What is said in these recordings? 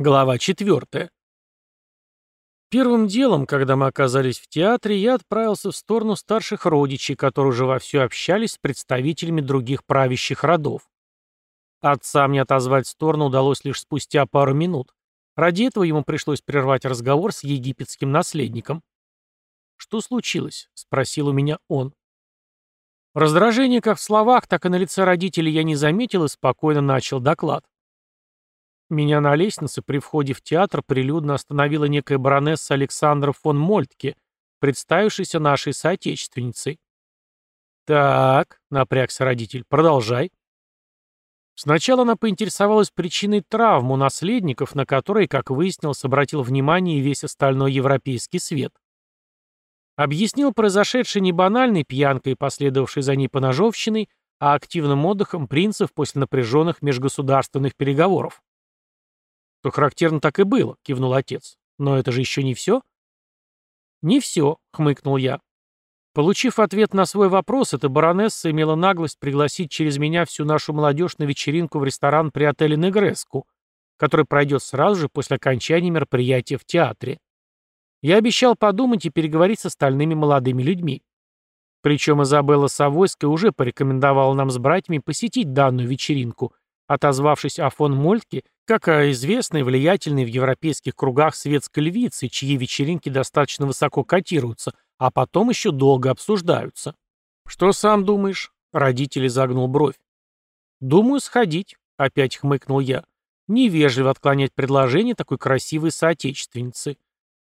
Глава 4. Первым делом, когда мы оказались в театре, я отправился в сторону старших родичей, которые уже вовсю общались с представителями других правящих родов. Отца мне отозвать в сторону удалось лишь спустя пару минут. Ради этого ему пришлось прервать разговор с египетским наследником. «Что случилось?» — спросил у меня он. Раздражение как в словах, так и на лице родителей я не заметил и спокойно начал доклад. Меня на лестнице при входе в театр прилюдно остановила некая баронесса Александра фон Мольтке, представившаяся нашей соотечественницей. «Так», — напрягся родитель, — «продолжай». Сначала она поинтересовалась причиной травм у наследников, на которые, как выяснилось, обратил внимание и весь остальной европейский свет. Объяснил произошедшее не банальной пьянкой, последовавшей за ней поножовщиной, а активным отдыхом принцев после напряженных межгосударственных переговоров. «То характерно так и было», — кивнул отец. «Но это же еще не все?» «Не все», — хмыкнул я. Получив ответ на свой вопрос, эта баронесса имела наглость пригласить через меня всю нашу молодежь на вечеринку в ресторан при отеле «Негреску», который пройдет сразу же после окончания мероприятия в театре. Я обещал подумать и переговорить с остальными молодыми людьми. Причем Изабелла Савойская уже порекомендовала нам с братьями посетить данную вечеринку, отозвавшись о фон Мольтке как о известной, влиятельной в европейских кругах светской львице, чьи вечеринки достаточно высоко котируются, а потом еще долго обсуждаются. «Что сам думаешь?» — родители загнул бровь. «Думаю, сходить», — опять хмыкнул я. Невежливо отклонять предложение такой красивой соотечественницы.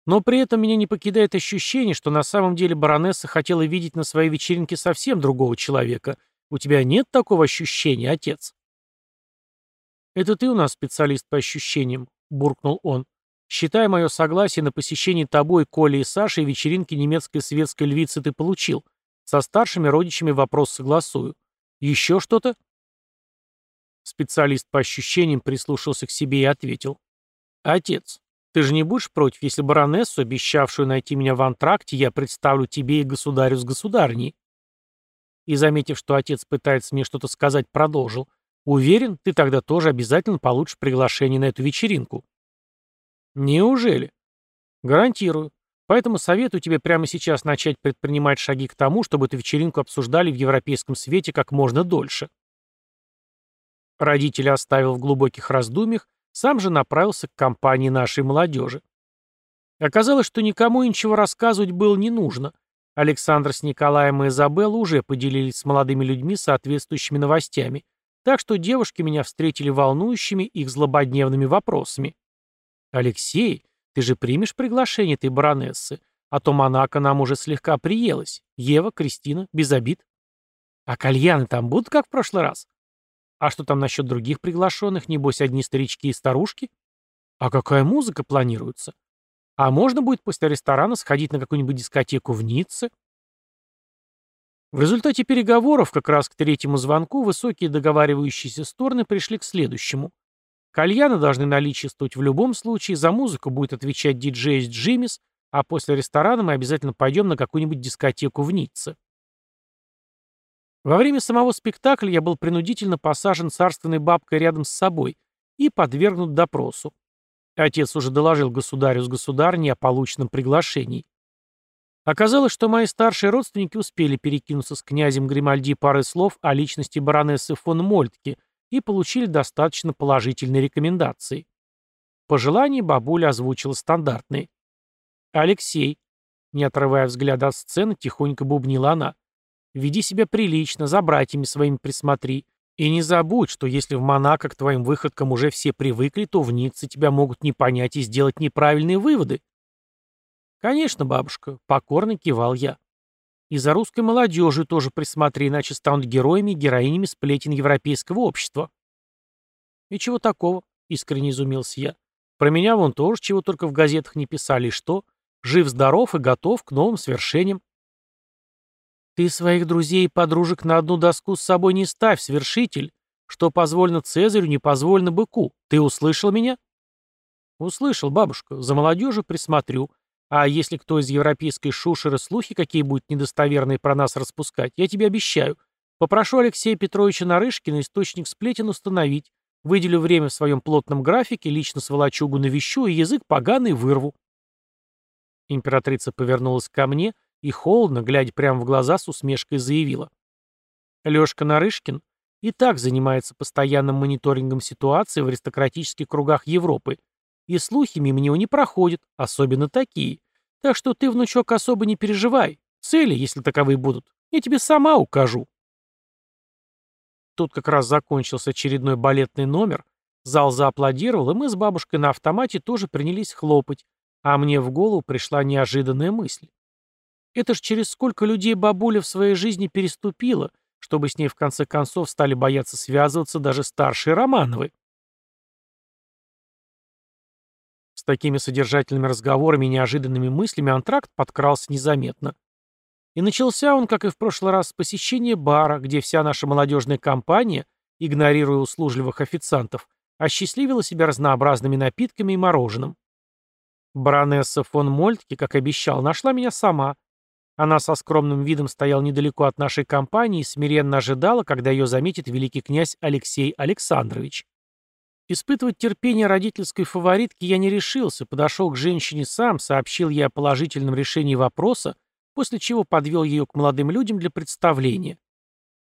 Но при этом меня не покидает ощущение, что на самом деле баронесса хотела видеть на своей вечеринке совсем другого человека. У тебя нет такого ощущения, отец? «Это ты у нас специалист по ощущениям», — буркнул он. «Считай мое согласие на посещение тобой, Коли и Сашей вечеринки немецкой светской львицы ты получил. Со старшими родичами вопрос согласую. Еще что-то?» Специалист по ощущениям прислушался к себе и ответил. «Отец, ты же не будешь против, если баронессу, обещавшую найти меня в антракте, я представлю тебе и государю с государней?» И, заметив, что отец пытается мне что-то сказать, продолжил. Уверен, ты тогда тоже обязательно получишь приглашение на эту вечеринку. Неужели? Гарантирую. Поэтому советую тебе прямо сейчас начать предпринимать шаги к тому, чтобы эту вечеринку обсуждали в европейском свете как можно дольше. Родителя оставил в глубоких раздумьях, сам же направился к компании нашей молодежи. Оказалось, что никому ничего рассказывать было не нужно. Александр с Николаем и Изабелла уже поделились с молодыми людьми соответствующими новостями, так что девушки меня встретили волнующими их злободневными вопросами. «Алексей, ты же примешь приглашение этой баронессы? А то Монако нам уже слегка приелось. Ева, Кристина, без обид. А кальяны там будут, как в прошлый раз? А что там насчет других приглашенных? Небось, одни старички и старушки? А какая музыка планируется? А можно будет после ресторана сходить на какую-нибудь дискотеку в Ницце? В результате переговоров, как раз к третьему звонку, высокие договаривающиеся стороны пришли к следующему. Кальяны должны наличествовать в любом случае, за музыку будет отвечать диджей из Джимис, а после ресторана мы обязательно пойдем на какую-нибудь дискотеку в Ницце. Во время самого спектакля я был принудительно посажен царственной бабкой рядом с собой и подвергнут допросу. Отец уже доложил государю с государней о полученном приглашении. Оказалось, что мои старшие родственники успели перекинуться с князем Гримальди парой слов о личности баронессы фон Мольтке и получили достаточно положительные рекомендации. Пожелания бабуля озвучила стандартные. «Алексей», не отрывая взгляда от сцены, тихонько бубнила она, «веди себя прилично, за братьями своими присмотри. И не забудь, что если в Монако к твоим выходкам уже все привыкли, то в Ницце тебя могут не понять и сделать неправильные выводы». «Конечно, бабушка», — покорно кивал я. «И за русской молодежью тоже присмотри, иначе станут героями и героинями сплетен европейского общества». «И чего такого?» — искренне изумился я. «Про меня вон тоже чего только в газетах не писали, что? Жив-здоров и готов к новым свершениям». «Ты своих друзей и подружек на одну доску с собой не ставь, свершитель. Что позволено Цезарю, не позволено быку. Ты услышал меня?» «Услышал, бабушка. За молодежью присмотрю. А если кто из европейской шушеры слухи какие будут недостоверные про нас распускать, я тебе обещаю, попрошу Алексея Петровича Нарышкина источник сплетен установить, Выделю время в своем плотном графике, лично сволочугу навещу и язык поганый вырву. Императрица повернулась ко мне и, холодно, глядя прямо в глаза, с усмешкой заявила. Лёшка Нарышкин и так занимается постоянным мониторингом ситуации в аристократических кругах Европы, и слухи мимо него не проходят, особенно такие. Так что ты, внучок, особо не переживай. Цели, если таковые будут, я тебе сама укажу. Тут как раз закончился очередной балетный номер, зал зааплодировал, и мы с бабушкой на автомате тоже принялись хлопать, а мне в голову пришла неожиданная мысль. Это ж через сколько людей бабуля в своей жизни переступила, чтобы с ней в конце концов стали бояться связываться даже старшие Романовы. Такими содержательными разговорами и неожиданными мыслями антракт подкрался незаметно. И начался он, как и в прошлый раз, с посещения бара, где вся наша молодежная компания, игнорируя услужливых официантов, осчастливила себя разнообразными напитками и мороженым. Баронесса фон Мольтке, как обещал, нашла меня сама. Она со скромным видом стояла недалеко от нашей компании и смиренно ожидала, когда ее заметит великий князь Алексей Александрович. Испытывать терпение родительской фаворитки я не решился, подошел к женщине сам, сообщил ей о положительном решении вопроса, после чего подвел ее к молодым людям для представления.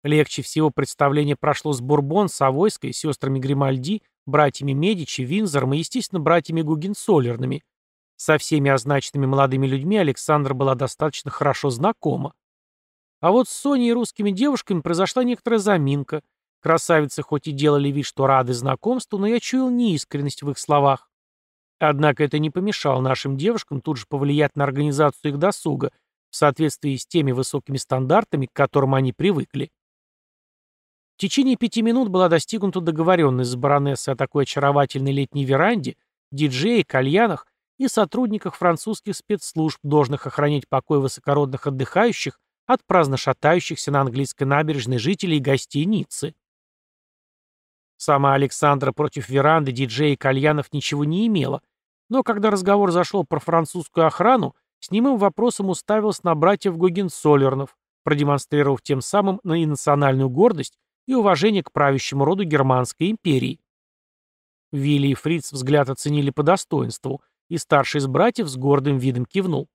Легче всего представление прошло с Бурбон, Савойской, сестрами Гримальди, братьями Медичи, Винзором и, естественно, братьями Гугенсолерными. Со всеми означенными молодыми людьми Александра была достаточно хорошо знакома. А вот с Соней и русскими девушками произошла некоторая заминка. Красавицы хоть и делали вид, что рады знакомству, но я чуял неискренность в их словах. Однако это не помешало нашим девушкам тут же повлиять на организацию их досуга в соответствии с теми высокими стандартами, к которым они привыкли. В течение пяти минут была достигнута договоренность с баронессой о такой очаровательной летней веранде, диджее, кальянах и сотрудниках французских спецслужб, должных охранять покой высокородных отдыхающих от праздно шатающихся на английской набережной жителей и гостей. Сама Александра против веранды, диджея и кальянов ничего не имела, но когда разговор зашел про французскую охрану, с немым вопросом уставился на братьев Гогенцоллернов, продемонстрировав тем самым и национальную гордость, и уважение к правящему роду Германской империи. Вилли и Фриц взгляд оценили по достоинству, и старший из братьев с гордым видом кивнул.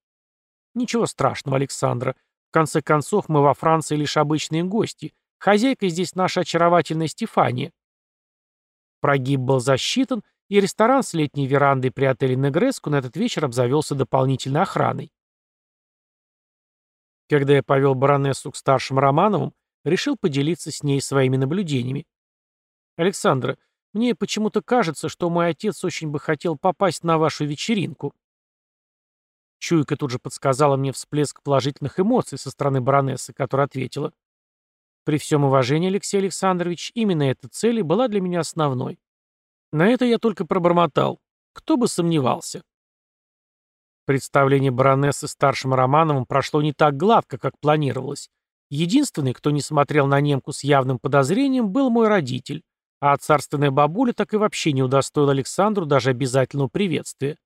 «Ничего страшного, Александра. В конце концов, мы во Франции лишь обычные гости. Хозяйка здесь наша очаровательная Стефания». Прогиб был засчитан, и ресторан с летней верандой при отеле Негреску на этот вечер обзавелся дополнительной охраной. Когда я повел баронессу к старшим Романовым, решил поделиться с ней своими наблюдениями. «Александра, мне почему-то кажется, что мой отец очень бы хотел попасть на вашу вечеринку». Чуйка тут же подсказала мне всплеск положительных эмоций со стороны баронессы, которая ответила. «При всем уважении, Алексей Александрович, именно эта цель и была для меня основной. На это я только пробормотал. Кто бы сомневался. Представление баронессы старшим Романовым прошло не так гладко, как планировалось. Единственный, кто не смотрел на немку с явным подозрением, был мой родитель, а царственная бабуля так и вообще не удостоила Александру даже обязательного приветствия.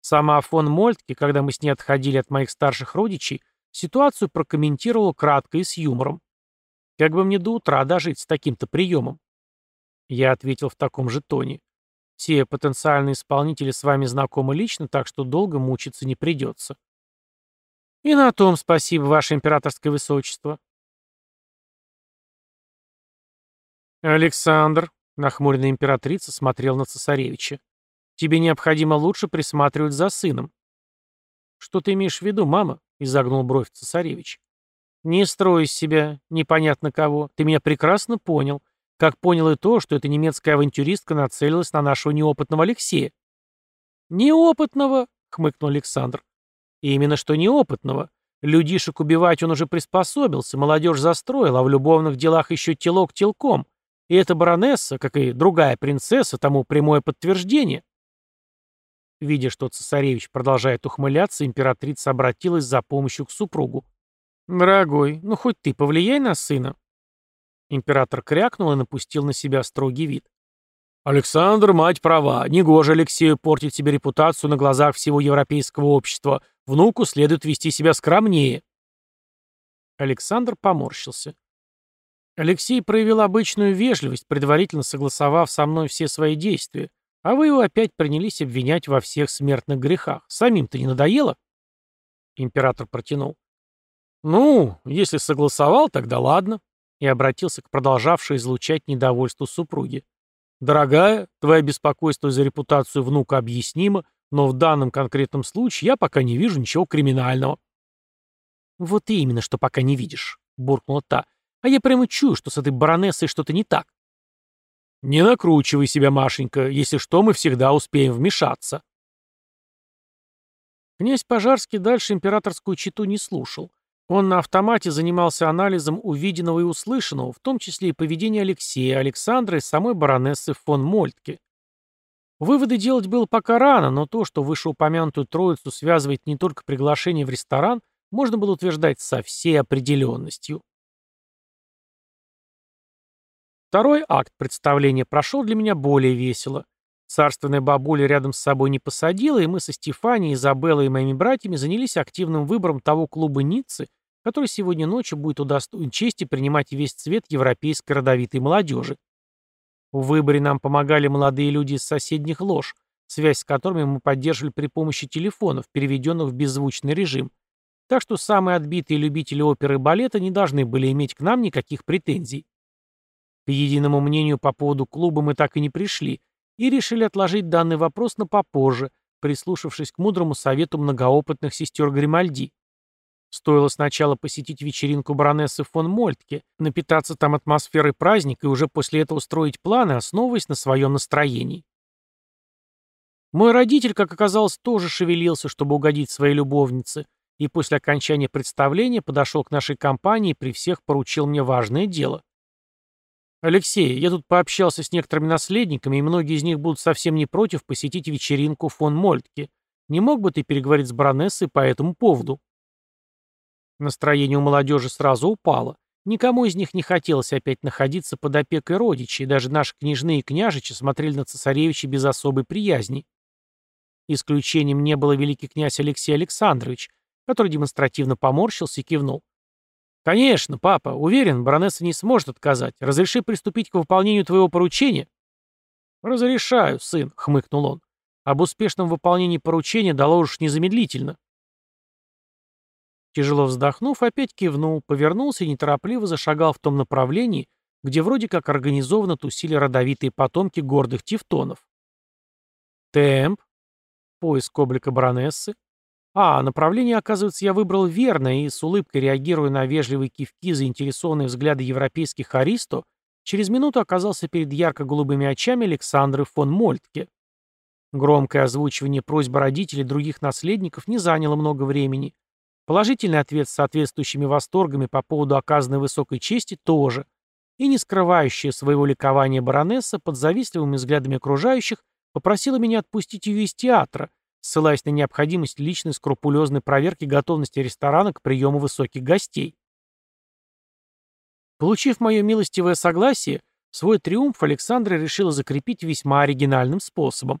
Сама фон Мольтке, когда мы с ней отходили от моих старших родичей, ситуацию прокомментировала кратко и с юмором. Как бы мне до утра дожить с таким-то приемом? Я ответил в таком же тоне. Все потенциальные исполнители с вами знакомы лично, так что долго мучиться не придется. И на том спасибо, ваше императорское высочество. Александр, нахмуренная императрица, смотрел на цесаревича. Тебе необходимо лучше присматривать за сыном. Что ты имеешь в виду, мама? Изогнул бровь цесаревич. Не строй из себя непонятно кого. Ты меня прекрасно понял. Как понял и то, что эта немецкая авантюристка нацелилась на нашего неопытного Алексея. «Неопытного?» — хмыкнул Александр. «Именно что неопытного. Людишек убивать он уже приспособился, молодежь застроила, а в любовных делах еще телок телком. И эта баронесса, как и другая принцесса, тому прямое подтверждение». Видя, что цесаревич продолжает ухмыляться, императрица обратилась за помощью к супругу. «Дорогой, ну хоть ты повлияй на сына. Император крякнул и напустил на себя строгий вид. «Александр, мать права. Негоже Алексею портить себе репутацию на глазах всего европейского общества. Внуку следует вести себя скромнее». Александр поморщился. Алексей проявил обычную вежливость, предварительно согласовав со мной все свои действия, а вы его опять принялись обвинять во всех смертных грехах. Самим-то не надоело? Император протянул. Ну, если согласовал, тогда ладно. И обратился к продолжавшей излучать недовольству супруги. Дорогая, твое беспокойство за репутацию внука объяснимо, но в данном конкретном случае я пока не вижу ничего криминального. Вот и именно, что пока не видишь, буркнула та. А я прямо чую, что с этой баронессой что-то не так. Не накручивай себя, Машенька, если что, мы всегда успеем вмешаться. Князь Пожарский дальше императорскую читу не слушал. Он на автомате занимался анализом увиденного и услышанного, в том числе и поведения Алексея, Александра и самой баронессы фон Мольтке. Выводы делать было пока рано, но то, что вышеупомянутую троицу связывает не только приглашение в ресторан, можно было утверждать со всей определенностью. Второй акт представления прошел для меня более весело. Царственная бабуля рядом с собой не посадила, и мы со Стефанией, Изабеллой и моими братьями занялись активным выбором того клуба Ниццы, который сегодня ночью будет удостоен чести принимать весь цвет европейской родовитой молодежи. В выборе нам помогали молодые люди из соседних лож, связь с которыми мы поддерживали при помощи телефонов, переведенных в беззвучный режим. Так что самые отбитые любители оперы и балета не должны были иметь к нам никаких претензий. К единому мнению по поводу клуба мы так и не пришли и решили отложить данный вопрос на попозже, прислушавшись к мудрому совету многоопытных сестер Гримальди. Стоило сначала посетить вечеринку баронессы фон Мольтке, напитаться там атмосферой праздника и уже после этого строить планы, основываясь на своем настроении. Мой родитель, как оказалось, тоже шевелился, чтобы угодить своей любовнице, и после окончания представления подошел к нашей компании и при всех поручил мне важное дело. «Алексей, я тут пообщался с некоторыми наследниками, и многие из них будут совсем не против посетить вечеринку фон Мольтке. Не мог бы ты переговорить с баронессой по этому поводу?» Настроение у молодежи сразу упало. Никому из них не хотелось опять находиться под опекой родичей, и даже наши княжны и княжичи смотрели на цесаревича без особой приязни. Исключением не было великий князь Алексей Александрович, который демонстративно поморщился и кивнул. «Конечно, папа. Уверен, баронесса не сможет отказать. Разреши приступить к выполнению твоего поручения». «Разрешаю, сын», — хмыкнул он. «Об успешном выполнении поручения доложишь незамедлительно». Тяжело вздохнув, опять кивнул, повернулся и неторопливо зашагал в том направлении, где вроде как организованно тусили родовитые потомки гордых тевтонов. Темп. Поиск облика баронессы. А, направление, оказывается, я выбрал верное, и с улыбкой реагируя на вежливые кивки, заинтересованные взгляды европейских аристо, через минуту оказался перед ярко-голубыми очами Александры фон Мольтке. Громкое озвучивание просьб родителей других наследников не заняло много времени. Положительный ответ с соответствующими восторгами по поводу оказанной высокой чести тоже. И не скрывающая своего ликования баронесса под завистливыми взглядами окружающих попросила меня отпустить ее из театра, ссылаясь на необходимость личной скрупулезной проверки готовности ресторана к приему высоких гостей. Получив мое милостивое согласие, свой триумф Александра решила закрепить весьма оригинальным способом.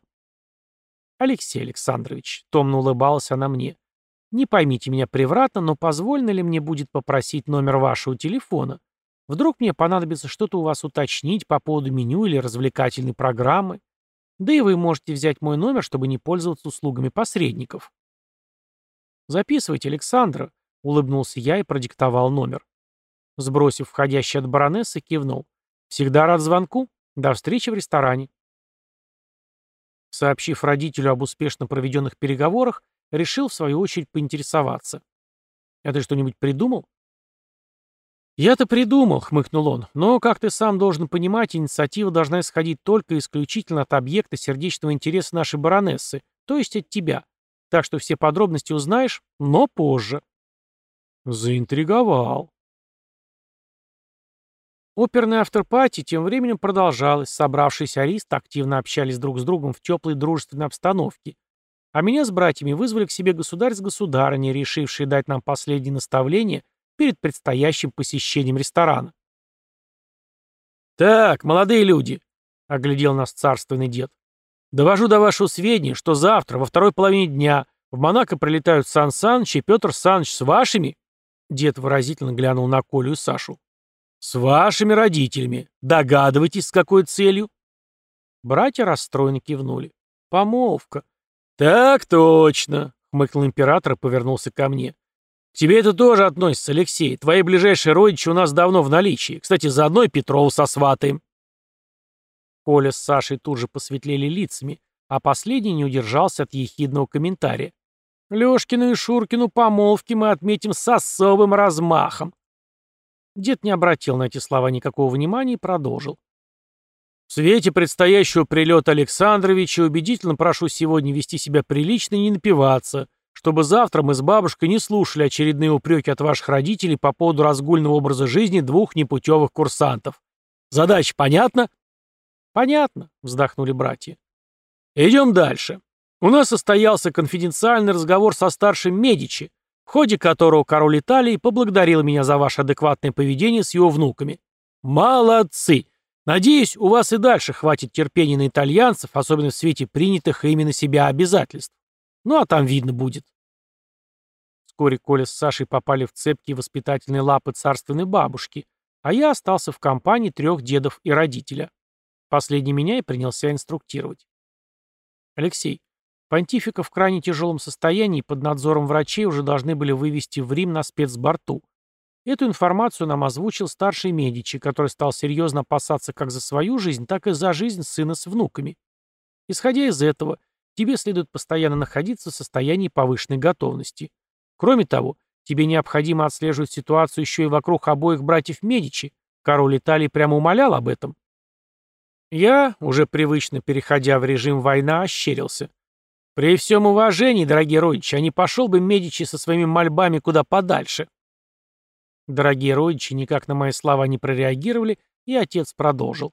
«Алексей Александрович», — томно улыбалась она мне, — «не поймите меня превратно, но позволено ли мне будет попросить номер вашего телефона? Вдруг мне понадобится что-то у вас уточнить по поводу меню или развлекательной программы? Да и вы можете взять мой номер, чтобы не пользоваться услугами посредников. «Записывайте, Александра», — улыбнулся я и продиктовал номер. Сбросив входящий от баронессы, кивнул. «Всегда рад звонку. До встречи в ресторане». Сообщив родителю об успешно проведенных переговорах, решил в свою очередь поинтересоваться. «А ты что-нибудь придумал?» «Я-то придумал», — хмыкнул он, «но, как ты сам должен понимать, инициатива должна исходить только исключительно от объекта сердечного интереса нашей баронессы, то есть от тебя. Так что все подробности узнаешь, но позже». Заинтриговал. Оперная авторпати тем временем продолжалась, собравшиеся аристы активно общались друг с другом в теплой дружественной обстановке. А меня с братьями вызвали к себе государь с государыней, решившие дать нам последние наставления перед предстоящим посещением ресторана. «Так, молодые люди», — оглядел нас царственный дед, «довожу до вашего сведения, что завтра, во второй половине дня, в Монако прилетают Сан Саныч и Петр Саныч с вашими...» Дед выразительно глянул на Колю и Сашу. «С вашими родителями. Догадываетесь, с какой целью?» Братья расстроенно кивнули. «Помолвка». «Так точно», — хмыкнул император и повернулся ко мне. «К тебе это тоже относится, Алексей. Твои ближайшие родичи у нас давно в наличии. Кстати, заодно и Петрова сосватаем». Коля с Сашей тут же посветлели лицами, а последний не удержался от ехидного комментария. «Лёшкину и Шуркину помолвки мы отметим с особым размахом». Дед не обратил на эти слова никакого внимания и продолжил. В свете предстоящего прилета Александровича убедительно прошу сегодня вести себя прилично и не напиваться, чтобы завтра мы с бабушкой не слушали очередные упреки от ваших родителей по поводу разгульного образа жизни двух непутевых курсантов. Задача понятна? Понятно, вздохнули братья. Идем дальше. У нас состоялся конфиденциальный разговор со старшим Медичи, в ходе которого король Италии поблагодарил меня за ваше адекватное поведение с его внуками. Молодцы! Надеюсь, у вас и дальше хватит терпения на итальянцев, особенно в свете принятых ими на себя обязательств. Ну а там видно будет. Вскоре Коля с Сашей попали в цепкие воспитательные лапы царственной бабушки, а я остался в компании трех дедов и родителя. Последний меня и принялся инструктировать. Алексей, понтифика в крайне тяжелом состоянии под надзором врачей уже должны были вывести в Рим на спецборту. Эту информацию нам озвучил старший Медичи, который стал серьезно опасаться как за свою жизнь, так и за жизнь сына с внуками. Исходя из этого, тебе следует постоянно находиться в состоянии повышенной готовности. Кроме того, тебе необходимо отслеживать ситуацию еще и вокруг обоих братьев Медичи. Король Италии прямо умолял об этом. Я, уже привычно переходя в режим война, ощерился. При всем уважении, дорогие родичи, а не пошел бы Медичи со своими мольбами куда подальше. Дорогие родичи никак на мои слова не прореагировали, и отец продолжил.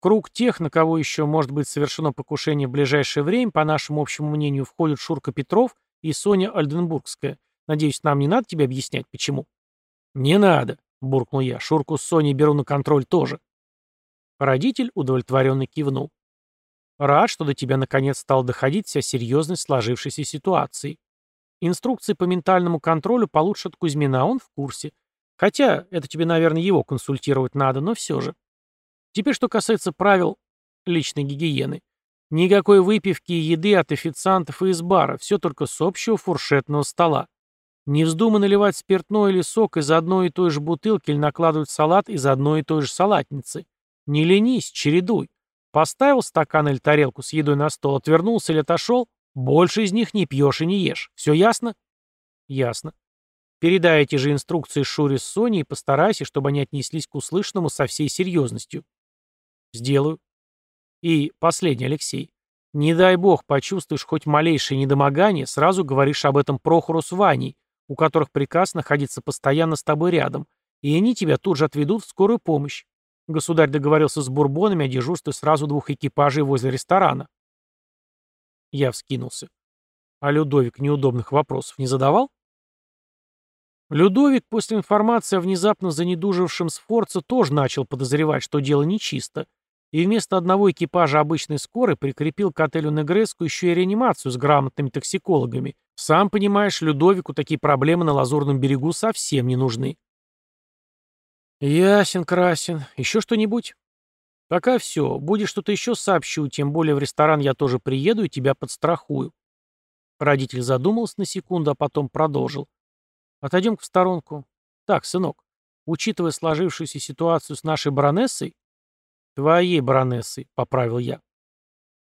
круг тех, на кого еще может быть совершено покушение в ближайшее время, по нашему общему мнению, входят Шурка Петров и Соня Альденбургская. Надеюсь, нам не надо тебе объяснять, почему? Не надо, буркнул я. Шурку с Соней беру на контроль тоже. Родитель удовлетворенно кивнул. Рад, что до тебя наконец стал доходить вся серьезность сложившейся ситуации. Инструкции по ментальному контролю получше от Кузьмина, он в курсе. Хотя, это тебе, наверное, его консультировать надо, но все же. Теперь, что касается правил личной гигиены. Никакой выпивки и еды от официантов и из бара, все только с общего фуршетного стола. Не вздумай наливать спиртное или сок из одной и той же бутылки или накладывать салат из одной и той же салатницы. Не ленись, чередуй. Поставил стакан или тарелку с едой на стол, отвернулся или отошел, больше из них не пьешь и не ешь. Все ясно? Ясно. Передай эти же инструкции Шуре с Соней и постарайся, чтобы они отнеслись к услышанному со всей серьезностью. Сделаю. И последний, Алексей. Не дай бог почувствуешь хоть малейшее недомогание, сразу говоришь об этом Прохору с Ваней, у которых приказ находиться постоянно с тобой рядом, и они тебя тут же отведут в скорую помощь. Государь договорился с бурбонами о дежурстве сразу двух экипажей возле ресторана. Я вскинулся. А Людовик неудобных вопросов не задавал? Людовик после информации о внезапно занедужившем Сфорце тоже начал подозревать, что дело нечисто, и вместо одного экипажа обычной скорой прикрепил к отелю Негреску еще и реанимацию с грамотными токсикологами. Сам понимаешь, Людовику такие проблемы на Лазурном берегу совсем не нужны. «Ясен, красен. Еще что-нибудь?» «Пока все. Будет что-то еще, сообщу. Тем более в ресторан я тоже приеду и тебя подстрахую». Родитель задумался на секунду, а потом продолжил. «Отойдем в сторонку. Так, сынок, учитывая сложившуюся ситуацию с нашей баронессой...» «Твоей баронессой», — поправил я.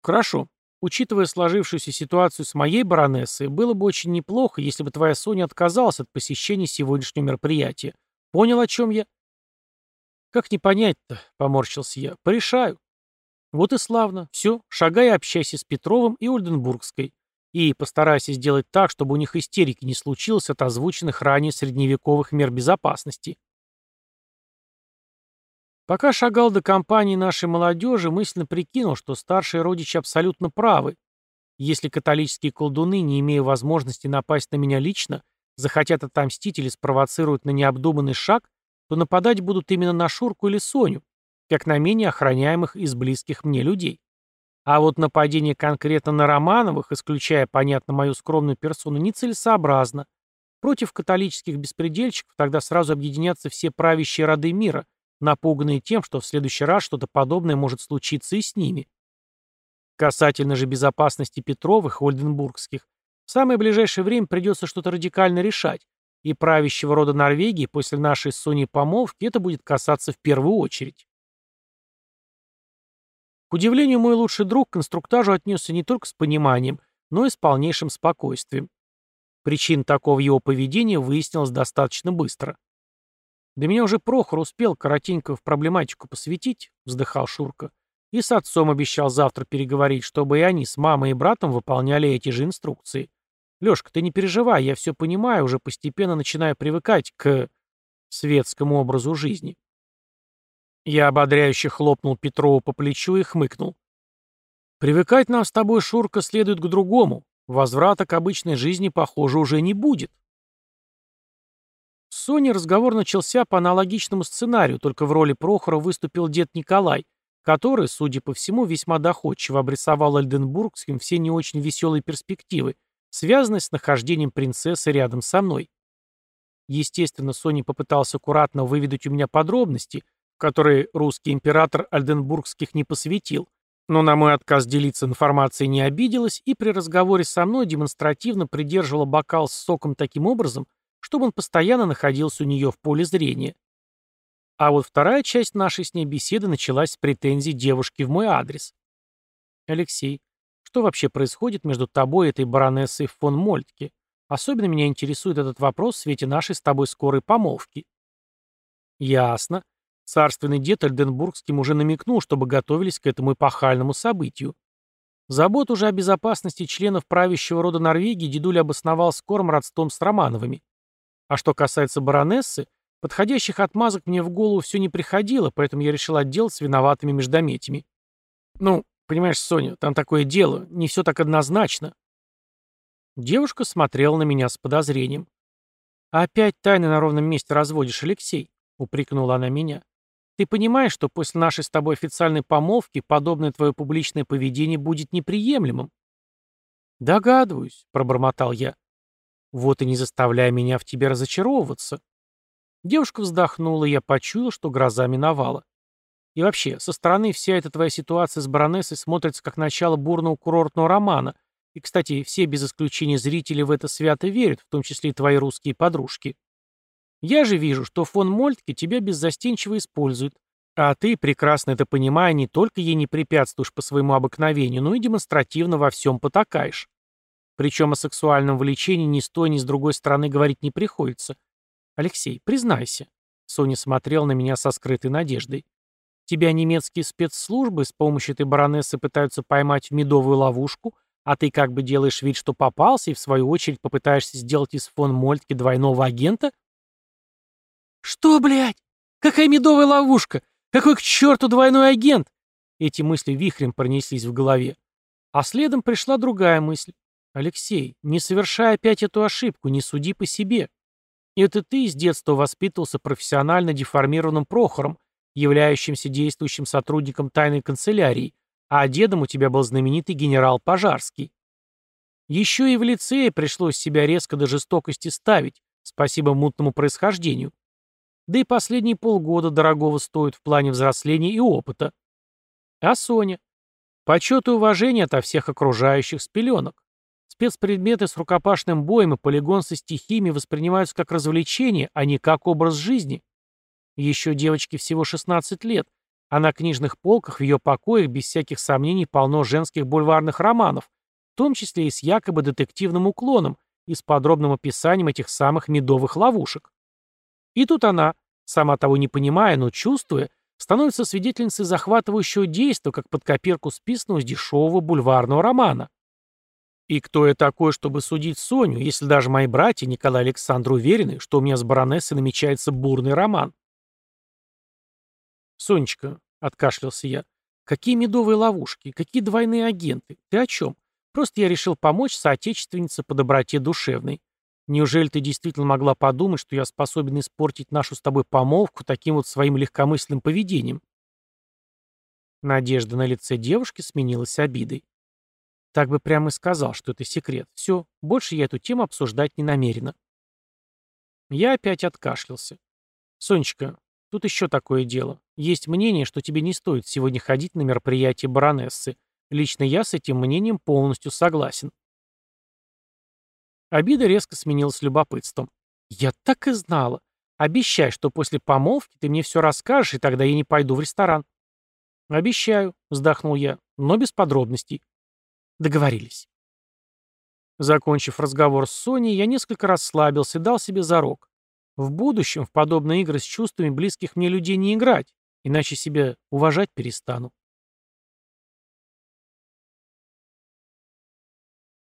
«Хорошо. Учитывая сложившуюся ситуацию с моей баронессой, было бы очень неплохо, если бы твоя Соня отказалась от посещения сегодняшнего мероприятия. Понял, о чем я?» «Как не понять-то?» — поморщился я. «Порешаю». «Вот и славно. Все, шагай общайся с Петровым и Ольденбургской. И постарайся сделать так, чтобы у них истерики не случилось от озвученных ранее средневековых мер безопасности». Пока шагал до компании нашей молодежи, мысленно прикинул, что старшие родичи абсолютно правы. Если католические колдуны, не имея возможности напасть на меня лично, захотят отомстить или спровоцируют на необдуманный шаг, то нападать будут именно на Шурку или Соню, как на менее охраняемых из близких мне людей. А вот нападение конкретно на Романовых, исключая, понятно, мою скромную персону, нецелесообразно. Против католических беспредельщиков тогда сразу объединятся все правящие роды мира, напуганные тем, что в следующий раз что-то подобное может случиться и с ними. Касательно же безопасности Петровых, Ольденбургских, в самое ближайшее время придется что-то радикально решать, и правящего рода Норвегии после нашей с Соней помолвки это будет касаться в первую очередь. К удивлению, мой лучший друг к инструктажу отнесся не только с пониманием, но и с полнейшим спокойствием. Причин такого его поведения выяснилось достаточно быстро. «Да меня уже Прохор успел коротенько в проблематику посвятить», — вздыхал Шурка. «И с отцом обещал завтра переговорить, чтобы и они с мамой и братом выполняли эти же инструкции. Лёшка, ты не переживай, я все понимаю, уже постепенно начинаю привыкать к светскому образу жизни». Я ободряюще хлопнул Петрову по плечу и хмыкнул. «Привыкать нам с тобой, Шурка, следует к другому. Возврата к обычной жизни, похоже, уже не будет». С Соней разговор начался по аналогичному сценарию, только в роли Прохора выступил дед Николай, который, судя по всему, весьма доходчиво обрисовал Эльденбургским все не очень веселые перспективы, связанные с нахождением принцессы рядом со мной. Естественно, Соня попытался аккуратно выведать у меня подробности, которые русский император Альденбургских не посвятил, но на мой отказ делиться информацией не обиделась и при разговоре со мной демонстративно придерживала бокал с соком таким образом, чтобы он постоянно находился у нее в поле зрения. А вот вторая часть нашей с ней беседы началась с претензий девушки в мой адрес. «Алексей, что вообще происходит между тобой и этой баронессой фон Мольтке? Особенно меня интересует этот вопрос в свете нашей с тобой скорой помолвки». «Ясно. Царственный дед Альденбургским уже намекнул, чтобы готовились к этому эпохальному событию. Забот уже о безопасности членов правящего рода Норвегии дедуля обосновал скорым родством с Романовыми. А что касается баронессы, подходящих отмазок мне в голову все не приходило, поэтому я решил отделаться виноватыми междометиями. Ну, понимаешь, Соня, там такое дело, не все так однозначно. Девушка смотрела на меня с подозрением. «Опять тайны на ровном месте разводишь, Алексей?» — упрекнула она меня. Ты понимаешь, что после нашей с тобой официальной помолвки подобное твое публичное поведение будет неприемлемым?» «Догадываюсь», — пробормотал я. «Вот и не заставляй меня в тебе разочаровываться». Девушка вздохнула, и я почуял, что гроза миновала. И вообще, со стороны вся эта твоя ситуация с баронессой смотрится как начало бурного курортного романа. И, кстати, все без исключения зрители в это свято верят, в том числе и твои русские подружки. Я же вижу, что фон Мольтке тебя беззастенчиво использует, а ты, прекрасно это понимая, не только ей не препятствуешь по своему обыкновению, но и демонстративно во всем потакаешь. Причем о сексуальном влечении ни с той, ни с другой стороны говорить не приходится. Алексей, признайся. Соня смотрел на меня со скрытой надеждой. Тебя немецкие спецслужбы с помощью этой баронессы пытаются поймать в медовую ловушку, а ты как бы делаешь вид, что попался, и в свою очередь попытаешься сделать из фон Мольтке двойного агента? «Что, блядь? Какая медовая ловушка? Какой к черту двойной агент?» Эти мысли вихрем пронеслись в голове. А следом пришла другая мысль. «Алексей, не совершай опять эту ошибку, не суди по себе. Это ты с детства воспитывался профессионально деформированным Прохором, являющимся действующим сотрудником тайной канцелярии, а дедом у тебя был знаменитый генерал Пожарский. Еще и в лицее пришлось себя резко до жестокости ставить, спасибо мутному происхождению. Да и последние полгода дорогого стоят в плане взросления и опыта. А Соня? Почет и уважение ото всех окружающих с пеленок. Спецпредметы с рукопашным боем и полигон со стихиями воспринимаются как развлечение, а не как образ жизни. Еще девочке всего 16 лет, а на книжных полках в ее покоях без всяких сомнений полно женских бульварных романов, в том числе и с якобы детективным уклоном и с подробным описанием этих самых медовых ловушек. И тут она, сама того не понимая, но чувствуя, становится свидетельницей захватывающего действия, как под копирку списанного с дешевого бульварного романа. И кто я такой, чтобы судить Соню, если даже мои братья Николай и Александр уверены, что у меня с баронессой намечается бурный роман? «Сонечка», — откашлялся я, — «какие медовые ловушки, какие двойные агенты? Ты о чем? Просто я решил помочь соотечественнице по доброте душевной. Неужели ты действительно могла подумать, что я способен испортить нашу с тобой помолвку таким вот своим легкомысленным поведением?» Надежда на лице девушки сменилась обидой. Так бы прямо и сказал, что это секрет. Все, больше я эту тему обсуждать не намерена. Я опять откашлялся. «Сонечка, тут еще такое дело. Есть мнение, что тебе не стоит сегодня ходить на мероприятие баронессы. Лично я с этим мнением полностью согласен». Обида резко сменилась любопытством. «Я так и знала. Обещай, что после помолвки ты мне все расскажешь, и тогда я не пойду в ресторан». «Обещаю», — вздохнул я, — «но без подробностей». Договорились. Закончив разговор с Соней, я несколько расслабился и дал себе зарок. В будущем в подобные игры с чувствами близких мне людей не играть, иначе себя уважать перестану.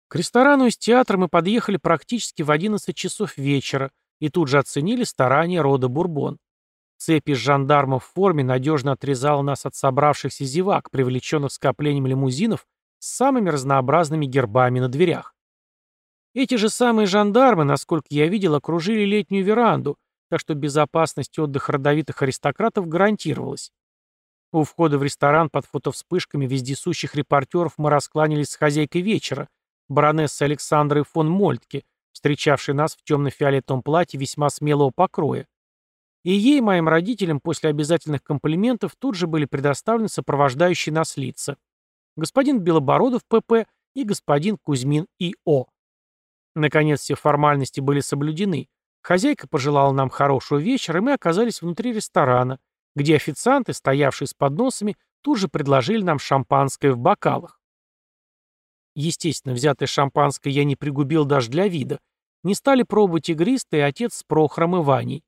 К ресторану из театра мы подъехали практически в 11 часов вечера и тут же оценили старания рода Бурбон. Цепь из жандармов в форме надежно отрезала нас от собравшихся зевак, привлеченных скоплением лимузинов с самыми разнообразными гербами на дверях. Эти же самые жандармы, насколько я видел, окружили летнюю веранду, так что безопасность отдыха родовитых аристократов гарантировалась. У входа в ресторан под фотовспышками вездесущих репортеров мы раскланялись с хозяйкой вечера, баронессой Александрой фон Мольтке, встречавшей нас в темно-фиолетовом платье весьма смелого покроя. И ей, моим родителям, после обязательных комплиментов тут же были предоставлены сопровождающие нас лица. Господин Белобородов ПП и господин Кузьмин И.О. Наконец все формальности были соблюдены. Хозяйка пожелала нам хорошего вечера, и мы оказались внутри ресторана, где официанты, стоявшие с подносами, тут же предложили нам шампанское в бокалах. Естественно, взятое шампанское я не пригубил даже для вида. Не стали пробовать игристые отец с Прохором и Ваней.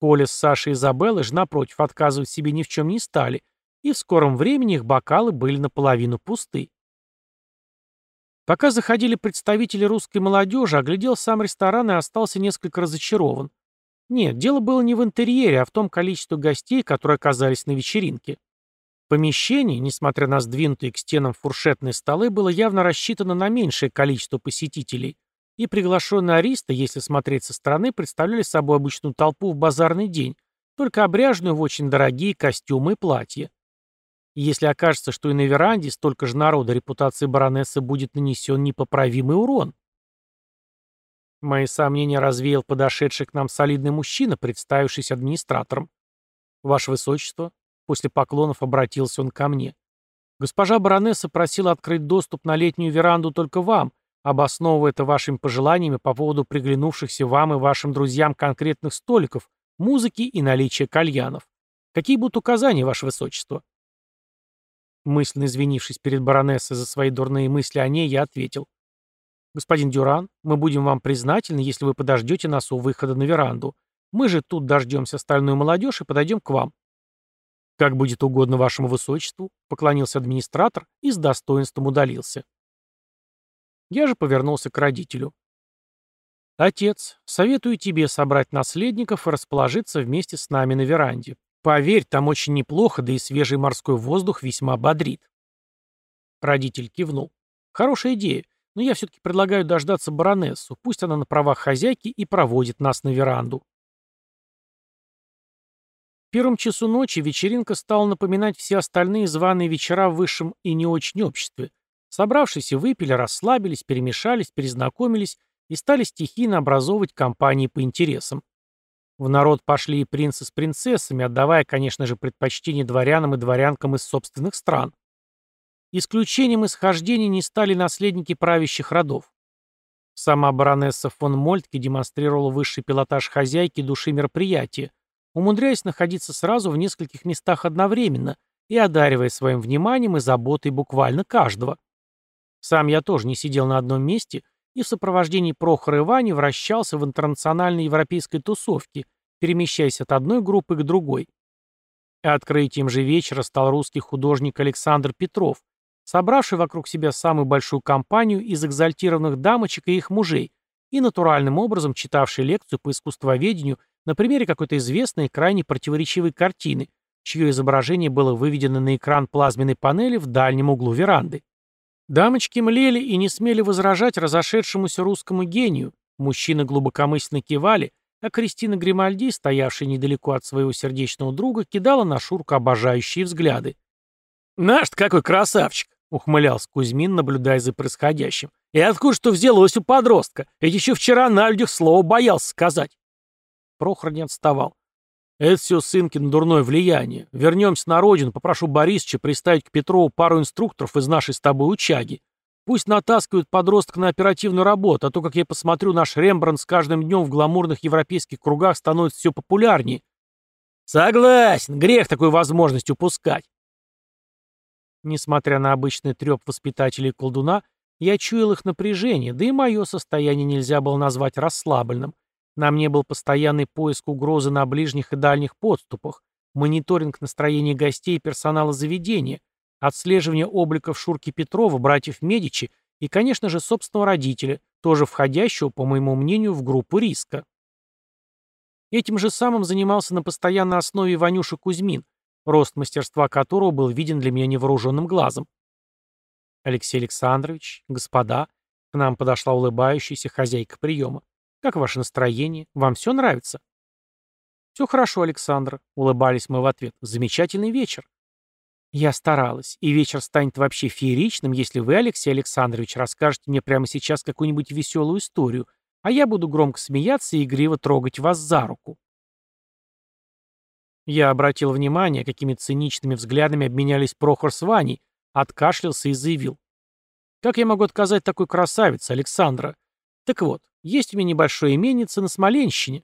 Коля с Сашей и Изабеллой же, напротив, отказывать себе ни в чем не стали, и в скором времени их бокалы были наполовину пусты. Пока заходили представители русской молодежи, оглядел сам ресторан и остался несколько разочарован. Нет, дело было не в интерьере, а в том количестве гостей, которые оказались на вечеринке. Помещение, несмотря на сдвинутые к стенам фуршетные столы, было явно рассчитано на меньшее количество посетителей, и приглашенные аристы, если смотреть со стороны, представляли собой обычную толпу в базарный день, только обряженную в очень дорогие костюмы и платья. Если окажется, что и на веранде столько же народа репутации баронессы будет нанесен непоправимый урон. Мои сомнения развеял подошедший к нам солидный мужчина, представившийся администратором. «Ваше Высочество», после поклонов обратился он ко мне. «Госпожа баронесса просила открыть доступ на летнюю веранду только вам, обосновывая это вашими пожеланиями по поводу приглянувшихся вам и вашим друзьям конкретных столиков, музыки и наличия кальянов. Какие будут указания, Ваше Высочество?» Мысленно извинившись перед баронессой за свои дурные мысли о ней, я ответил. «Господин Дюран, мы будем вам признательны, если вы подождете нас у выхода на веранду. Мы же тут дождемся остальную молодежь и подойдем к вам». «Как будет угодно вашему высочеству», — поклонился администратор и с достоинством удалился. Я же повернулся к родителю. «Отец, советую тебе собрать наследников и расположиться вместе с нами на веранде. Поверь, там очень неплохо, да и свежий морской воздух весьма бодрит. Родитель кивнул. Хорошая идея, но я все-таки предлагаю дождаться баронессу, пусть она на правах хозяйки и проводит нас на веранду. В первом часу ночи вечеринка стала напоминать все остальные званые вечера в высшем и не очень обществе. Собравшиеся выпили, расслабились, перемешались, перезнакомились и стали стихийно образовывать компании по интересам. В народ пошли и принцы с принцессами, отдавая, конечно же, предпочтение дворянам и дворянкам из собственных стран. Исключением исхождения не стали наследники правящих родов. Сама баронесса фон Мольтке демонстрировала высший пилотаж хозяйки души мероприятия, умудряясь находиться сразу в нескольких местах одновременно и одаривая своим вниманием и заботой буквально каждого. Сам я тоже не сидел на одном месте, и в сопровождении Прохора и Вани вращался в интернациональной европейской тусовке, перемещаясь от одной группы к другой. Открытием же вечера стал русский художник Александр Петров, собравший вокруг себя самую большую компанию из экзальтированных дамочек и их мужей, и натуральным образом читавший лекцию по искусствоведению на примере какой-то известной и крайне противоречивой картины, чье изображение было выведено на экран плазменной панели в дальнем углу веранды. Дамочки млели и не смели возражать разошедшемуся русскому гению, мужчины глубокомысленно кивали, а Кристина Гримальди, стоявшая недалеко от своего сердечного друга, кидала на Шурку обожающие взгляды. «Наш-то какой красавчик!» — ухмылялся Кузьмин, наблюдая за происходящим. «И откуда что взялось у подростка? Ведь еще вчера на людях слово боялся сказать». Прохор не отставал. «Это все сынкин дурное влияние. Вернемся на родину, попрошу Борисовича приставить к Петрову пару инструкторов из нашей с тобой учаги. Пусть натаскивают подростка на оперативную работу, а то, как я посмотрю, наш Рембрандт с каждым днем в гламурных европейских кругах становится все популярнее». «Согласен, грех такую возможность упускать». Несмотря на обычный треп воспитателей колдуна, я чуял их напряжение, да и мое состояние нельзя было назвать расслабленным. На мне был постоянный поиск угрозы на ближних и дальних подступах, мониторинг настроения гостей и персонала заведения, отслеживание обликов Шурки Петрова, братьев Медичи и, конечно же, собственного родителя, тоже входящего, по моему мнению, в группу риска. Этим же самым занимался на постоянной основе Ванюша Кузьмин, рост мастерства которого был виден для меня невооруженным глазом. Алексей Александрович, господа, к нам подошла улыбающаяся хозяйка приема. Как ваше настроение? Вам все нравится? Все хорошо, Александр, улыбались мы в ответ. Замечательный вечер. Я старалась, и вечер станет вообще фееричным, если вы, Алексей Александрович, расскажете мне прямо сейчас какую-нибудь веселую историю, а я буду громко смеяться и игриво трогать вас за руку. Я обратил внимание, какими циничными взглядами обменялись Прохор с Ваней, откашлялся и заявил. «Как я могу отказать такой красавице, Александра? Так вот, есть у меня небольшое именице на Смоленщине».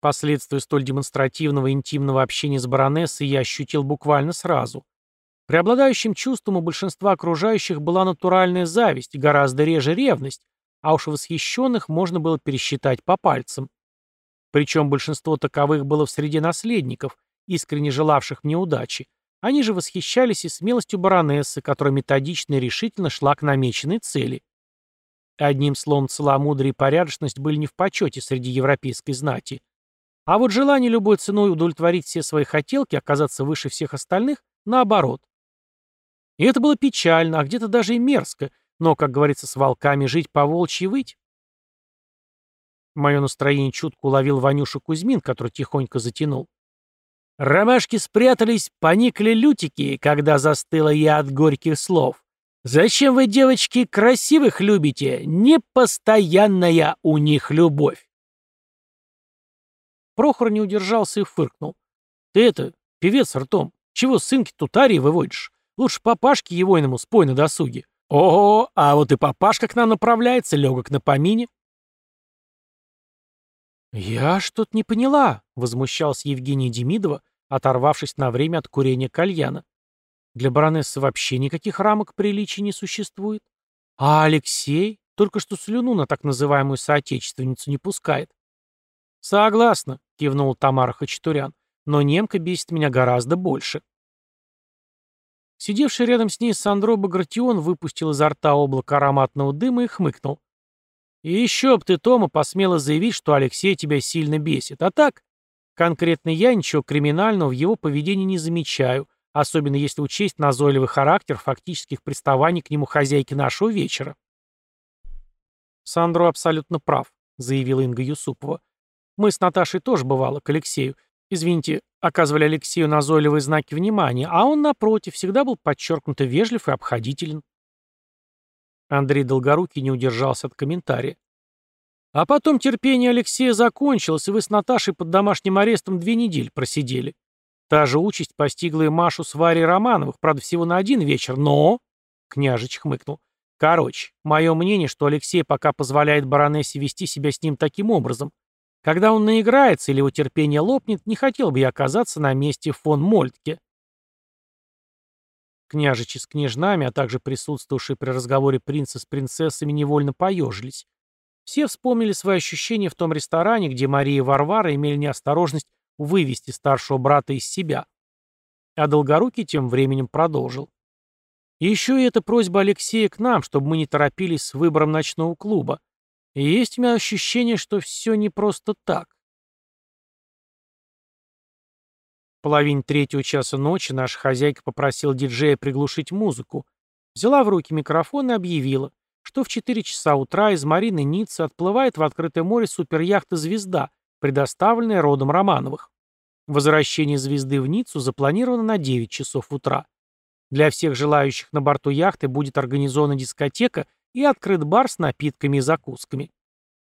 Последствия столь демонстративного интимного общения с баронессой я ощутил буквально сразу. Преобладающим чувством у большинства окружающих была натуральная зависть, гораздо реже ревность, а уж восхищенных можно было пересчитать по пальцам. Причем большинство таковых было в среде наследников, искренне желавших мне удачи. Они же восхищались и смелостью баронессы, которая методично и решительно шла к намеченной цели. Одним словом, целомудрие и порядочность были не в почете среди европейской знати. А вот желание любой ценой удовлетворить все свои хотелки, оказаться выше всех остальных, наоборот. И это было печально, а где-то даже и мерзко, но, как говорится, с волками жить по волчьи выть. Мое настроение чутко уловил Ванюша Кузьмин, который тихонько затянул. Ромашки спрятались, поникли лютики, когда застыла я от горьких слов. Зачем вы, девочки, красивых любите? Непостоянная у них любовь. Прохор не удержался и фыркнул. Ты это, певец ртом, чего сынки тут арии выводишь? Лучше папашке его иному спой на досуге. Ого, а вот и папашка к нам направляется, легок на помине. «Я что-то не поняла», — возмущалась Евгения Демидова, оторвавшись на время от курения кальяна. «Для баронессы вообще никаких рамок приличий не существует. А Алексей только что слюну на так называемую соотечественницу не пускает». «Согласна», — кивнул Тамара Хачатурян, «но немка бесит меня гораздо больше». Сидевший рядом с ней Сандро Багратион выпустил изо рта облако ароматного дыма и хмыкнул. И еще б ты, Тома, посмела заявить, что Алексей тебя сильно бесит. А так, конкретно я ничего криминального в его поведении не замечаю, особенно если учесть назойливый характер фактических приставаний к нему хозяйки нашего вечера. Сандро абсолютно прав, заявила Инга Юсупова. Мы с Наташей тоже бывало к Алексею. Извините, оказывали Алексею назойливые знаки внимания, а он, напротив, всегда был подчеркнуто вежлив и обходителен. Андрей Долгорукий не удержался от комментария. А потом терпение Алексея закончилось, и вы с Наташей под домашним арестом две недели просидели. Та же участь постигла и Машу с Варей Романовых, правда, всего на один вечер, но...» Княжич хмыкнул. «Короче, мое мнение, что Алексей пока позволяет баронессе вести себя с ним таким образом. Когда он наиграется или его терпение лопнет, не хотел бы я оказаться на месте фон Мольтке. Княжичи с княжнами, а также присутствовавшие при разговоре принца с принцессами невольно поежились. Все вспомнили свои ощущения в том ресторане, где Мария и Варвара имели неосторожность вывести старшего брата из себя. А Долгорукий тем временем продолжил. Еще и эта просьба Алексея к нам, чтобы мы не торопились с выбором ночного клуба. И есть у меня ощущение, что все не просто так. Половине третьего часа ночи наша хозяйка попросила диджея приглушить музыку, взяла в руки микрофон и объявила, что в 4 часа утра из Марины Ниццы отплывает в открытое море суперяхта «Звезда», предоставленная родом Романовых. Возвращение звезды в Ниццу запланировано на 9 часов утра. Для всех желающих на борту яхты будет организована дискотека и открыт бар с напитками и закусками.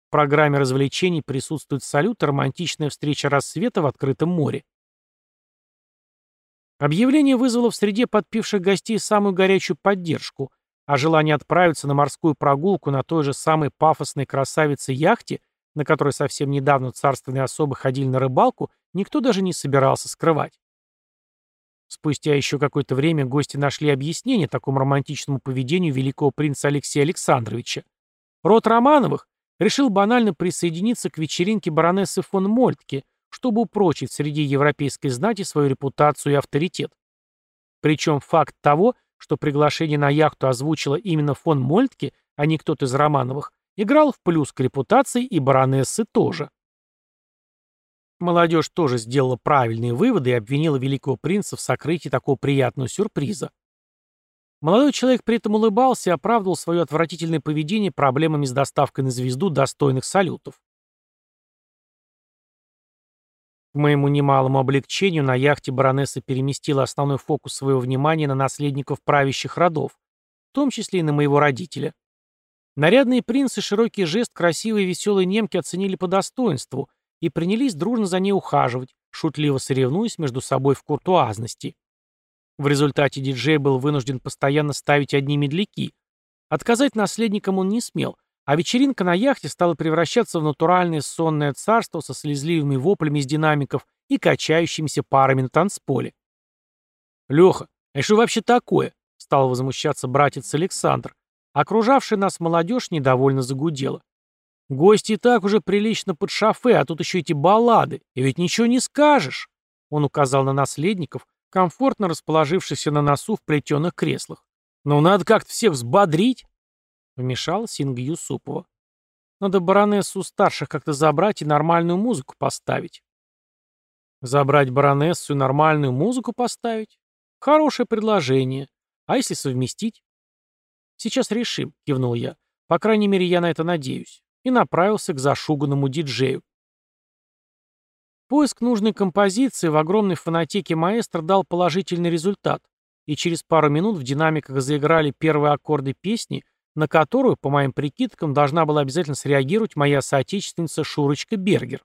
в программе развлечений присутствует салют и романтичная встреча рассвета в открытом море. Объявление вызвало в среде подпивших гостей самую горячую поддержку, а желание отправиться на морскую прогулку на той же самой пафосной красавице-яхте, на которой совсем недавно царственные особы ходили на рыбалку, никто даже не собирался скрывать. Спустя еще какое-то время гости нашли объяснение такому романтичному поведению великого принца Алексея Александровича. Род Романовых решил банально присоединиться к вечеринке баронессы фон Мольтке, чтобы упрочить среди европейской знати свою репутацию и авторитет. Причем факт того, что приглашение на яхту озвучила именно фон Мольтке, а не кто-то из Романовых, играл в плюс к репутации и баронессы тоже. Молодежь тоже сделала правильные выводы и обвинила великого принца в сокрытии такого приятного сюрприза. Молодой человек при этом улыбался и оправдывал свое отвратительное поведение проблемами с доставкой на звезду достойных салютов. К моему немалому облегчению на яхте баронесса переместила основной фокус своего внимания на наследников правящих родов, в том числе и на моего родителя. Нарядные принцы широкий жест красивой и веселой немки оценили по достоинству и принялись дружно за ней ухаживать, шутливо соревнуясь между собой в куртуазности. В результате диджей был вынужден постоянно ставить одни медляки. Отказать наследникам он не смел, а вечеринка на яхте стала превращаться в натуральное сонное царство со слезливыми воплями из динамиков и качающимися парами на танцполе. «Леха, а что вообще такое?» — стал возмущаться братец Александр. Окружавшая нас молодежь недовольно загудела. Гости и так уже прилично под шофе, а тут еще эти баллады. И ведь ничего не скажешь. Он указал на наследников, комфортно расположившихся на носу в плетеных креслах. Но надо как-то всех взбодрить. Вмешалась Инга Юсупова. Надо баронессу старших как-то забрать и нормальную музыку поставить. Забрать баронессу и нормальную музыку поставить? Хорошее предложение. А если совместить? Сейчас решим, кивнул я. По крайней мере, я на это надеюсь и направился к зашуганному диджею. Поиск нужной композиции в огромной фонотеке маэстро дал положительный результат, и через пару минут в динамиках заиграли первые аккорды песни, на которую, по моим прикидкам, должна была обязательно среагировать моя соотечественница Шурочка Бергер.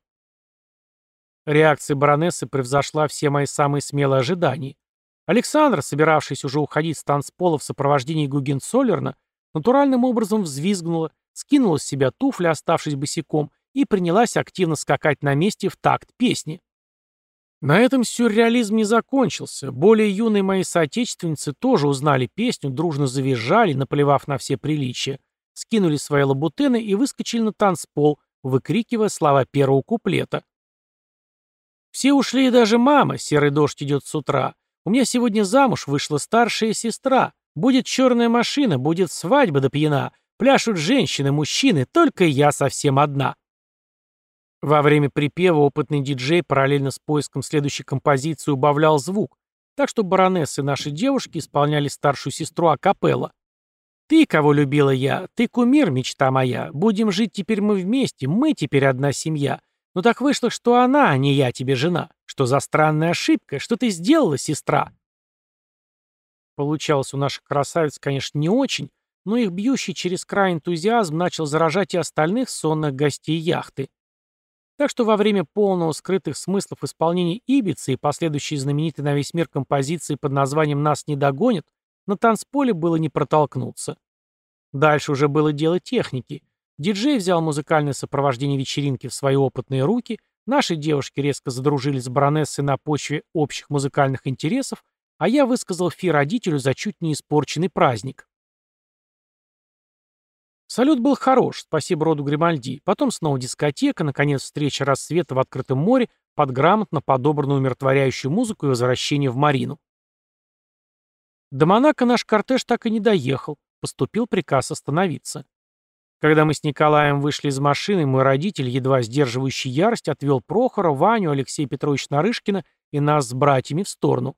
Реакция баронессы превзошла все мои самые смелые ожидания. Александр, собиравшись уже уходить с танцпола в сопровождении Гугенцоллерна, натуральным образом взвизгнула, скинула с себя туфли, оставшись босиком, и принялась активно скакать на месте в такт песни. На этом сюрреализм не закончился. Более юные мои соотечественницы тоже узнали песню, дружно завизжали, наплевав на все приличия, скинули свои лабутены и выскочили на танцпол, выкрикивая слова первого куплета. Все ушли, и даже мама, серый дождь идет с утра. У меня сегодня замуж вышла старшая сестра. Будет черная машина, будет свадьба до пьяна. Пляшут женщины, мужчины, только я совсем одна. Во время припева опытный диджей параллельно с поиском следующей композиции убавлял звук, так что баронессы наши девушки исполняли старшую сестру акапелла. «Ты, кого любила я, ты кумир, мечта моя, будем жить теперь мы вместе, мы теперь одна семья. Но так вышло, что она, а не я тебе жена. Что за странная ошибка, что ты сделала, сестра?» Получалось у наших красавиц, конечно, не очень, но их бьющий через край энтузиазм начал заражать и остальных сонных гостей яхты. Так что во время полного скрытых смыслов исполнения Ибицы и последующей знаменитой на весь мир композиции под названием «Нас не догонят» на танцполе было не протолкнуться. Дальше уже было дело техники. Диджей взял музыкальное сопровождение вечеринки в свои опытные руки, наши девушки резко задружились с баронессой на почве общих музыкальных интересов, а я высказал фи родителю за чуть не испорченный праздник. Салют был хорош, спасибо роду Гримальди. Потом снова дискотека, наконец встреча рассвета в открытом море под грамотно подобранную умиротворяющую музыку и возвращение в Марину. До Монако наш кортеж так и не доехал, поступил приказ остановиться. Когда мы с Николаем вышли из машины, мой родитель, едва сдерживающий ярость, отвел Прохора, Ваню, Алексея Петровича Нарышкина и нас с братьями в сторону.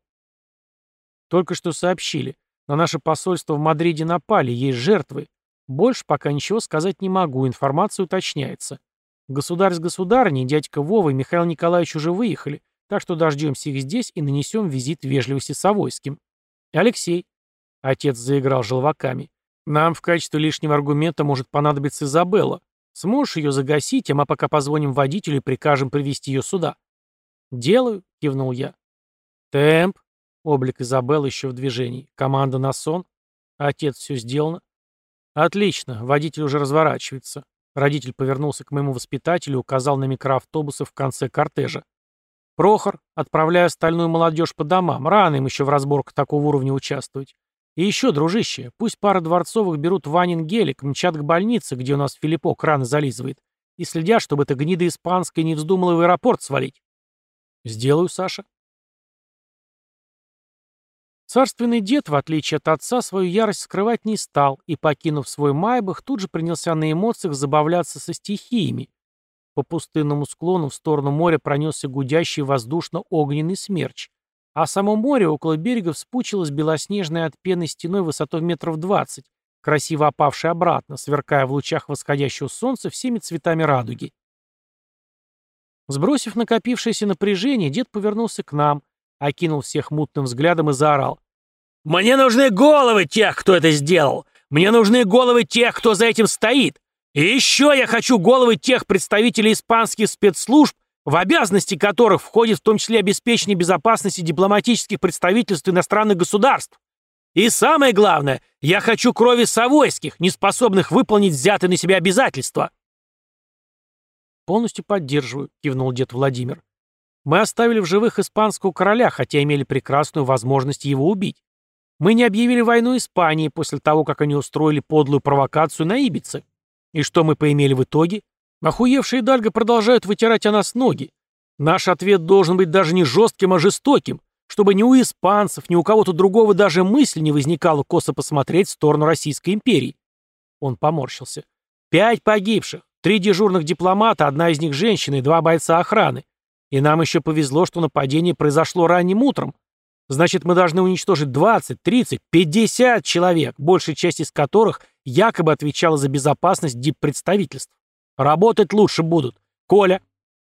Только что сообщили. На наше посольство в Мадриде напали, есть жертвы. Больше пока ничего сказать не могу, информация уточняется. Государь с государыней, дядька Вова и Михаил Николаевич уже выехали, так что дождемся их здесь и нанесем визит вежливости Савойским. Алексей. Отец заиграл желваками. Нам в качестве лишнего аргумента может понадобиться Изабелла. Сможешь ее загасить, а мы пока позвоним водителю и прикажем привести ее сюда?» «Делаю», — кивнул я. «Темп», — облик Изабеллы еще в движении. «Команда на сон?» «Отец, все сделано?» «Отлично, водитель уже разворачивается». Родитель повернулся к моему воспитателю и указал на микроавтобусы в конце кортежа. «Прохор, отправляй остальную молодежь по домам. Рано им еще в разборках такого уровня участвовать. И еще, дружище, пусть пара дворцовых берут Ванин гелик, мчат к больнице, где у нас Филиппок раны зализывает, и следят, чтобы эта гнида испанская не вздумала в аэропорт свалить. Сделаю, Саша. Царственный дед, в отличие от отца, свою ярость скрывать не стал и, покинув свой майбах, тут же принялся на эмоциях забавляться со стихиями. По пустынному склону в сторону моря пронесся гудящий воздушно-огненный смерч, а само море около берега вспучилось белоснежной от пены стеной высотой метров двадцать, красиво опавшей обратно, сверкая в лучах восходящего солнца всеми цветами радуги. Сбросив накопившееся напряжение, дед повернулся к нам, окинул всех мутным взглядом и заорал. «Мне нужны головы тех, кто это сделал! Мне нужны головы тех, кто за этим стоит! И еще я хочу головы тех представителей испанских спецслужб, в обязанности которых входит в том числе обеспечение безопасности дипломатических представительств иностранных государств. И самое главное, я хочу крови Савойских, не способных выполнить взятые на себя обязательства. «Полностью поддерживаю», — кивнул дед Владимир. «Мы оставили в живых испанского короля, хотя имели прекрасную возможность его убить. Мы не объявили войну Испании после того, как они устроили подлую провокацию на Ибице. И что мы поимели в итоге? Охуевшие Дальго продолжают вытирать о нас ноги. Наш ответ должен быть даже не жестким, а жестоким, чтобы ни у испанцев, ни у кого-то другого даже мысль не возникала косо посмотреть в сторону Российской империи. Он поморщился. Пять погибших, три дежурных дипломата, одна из них женщина и два бойца охраны. И нам еще повезло, что нападение произошло ранним утром. Значит, мы должны уничтожить 20, 30, 50 человек, большая часть из которых якобы отвечала за безопасность диппредставительств. Работать лучше будут. Коля!»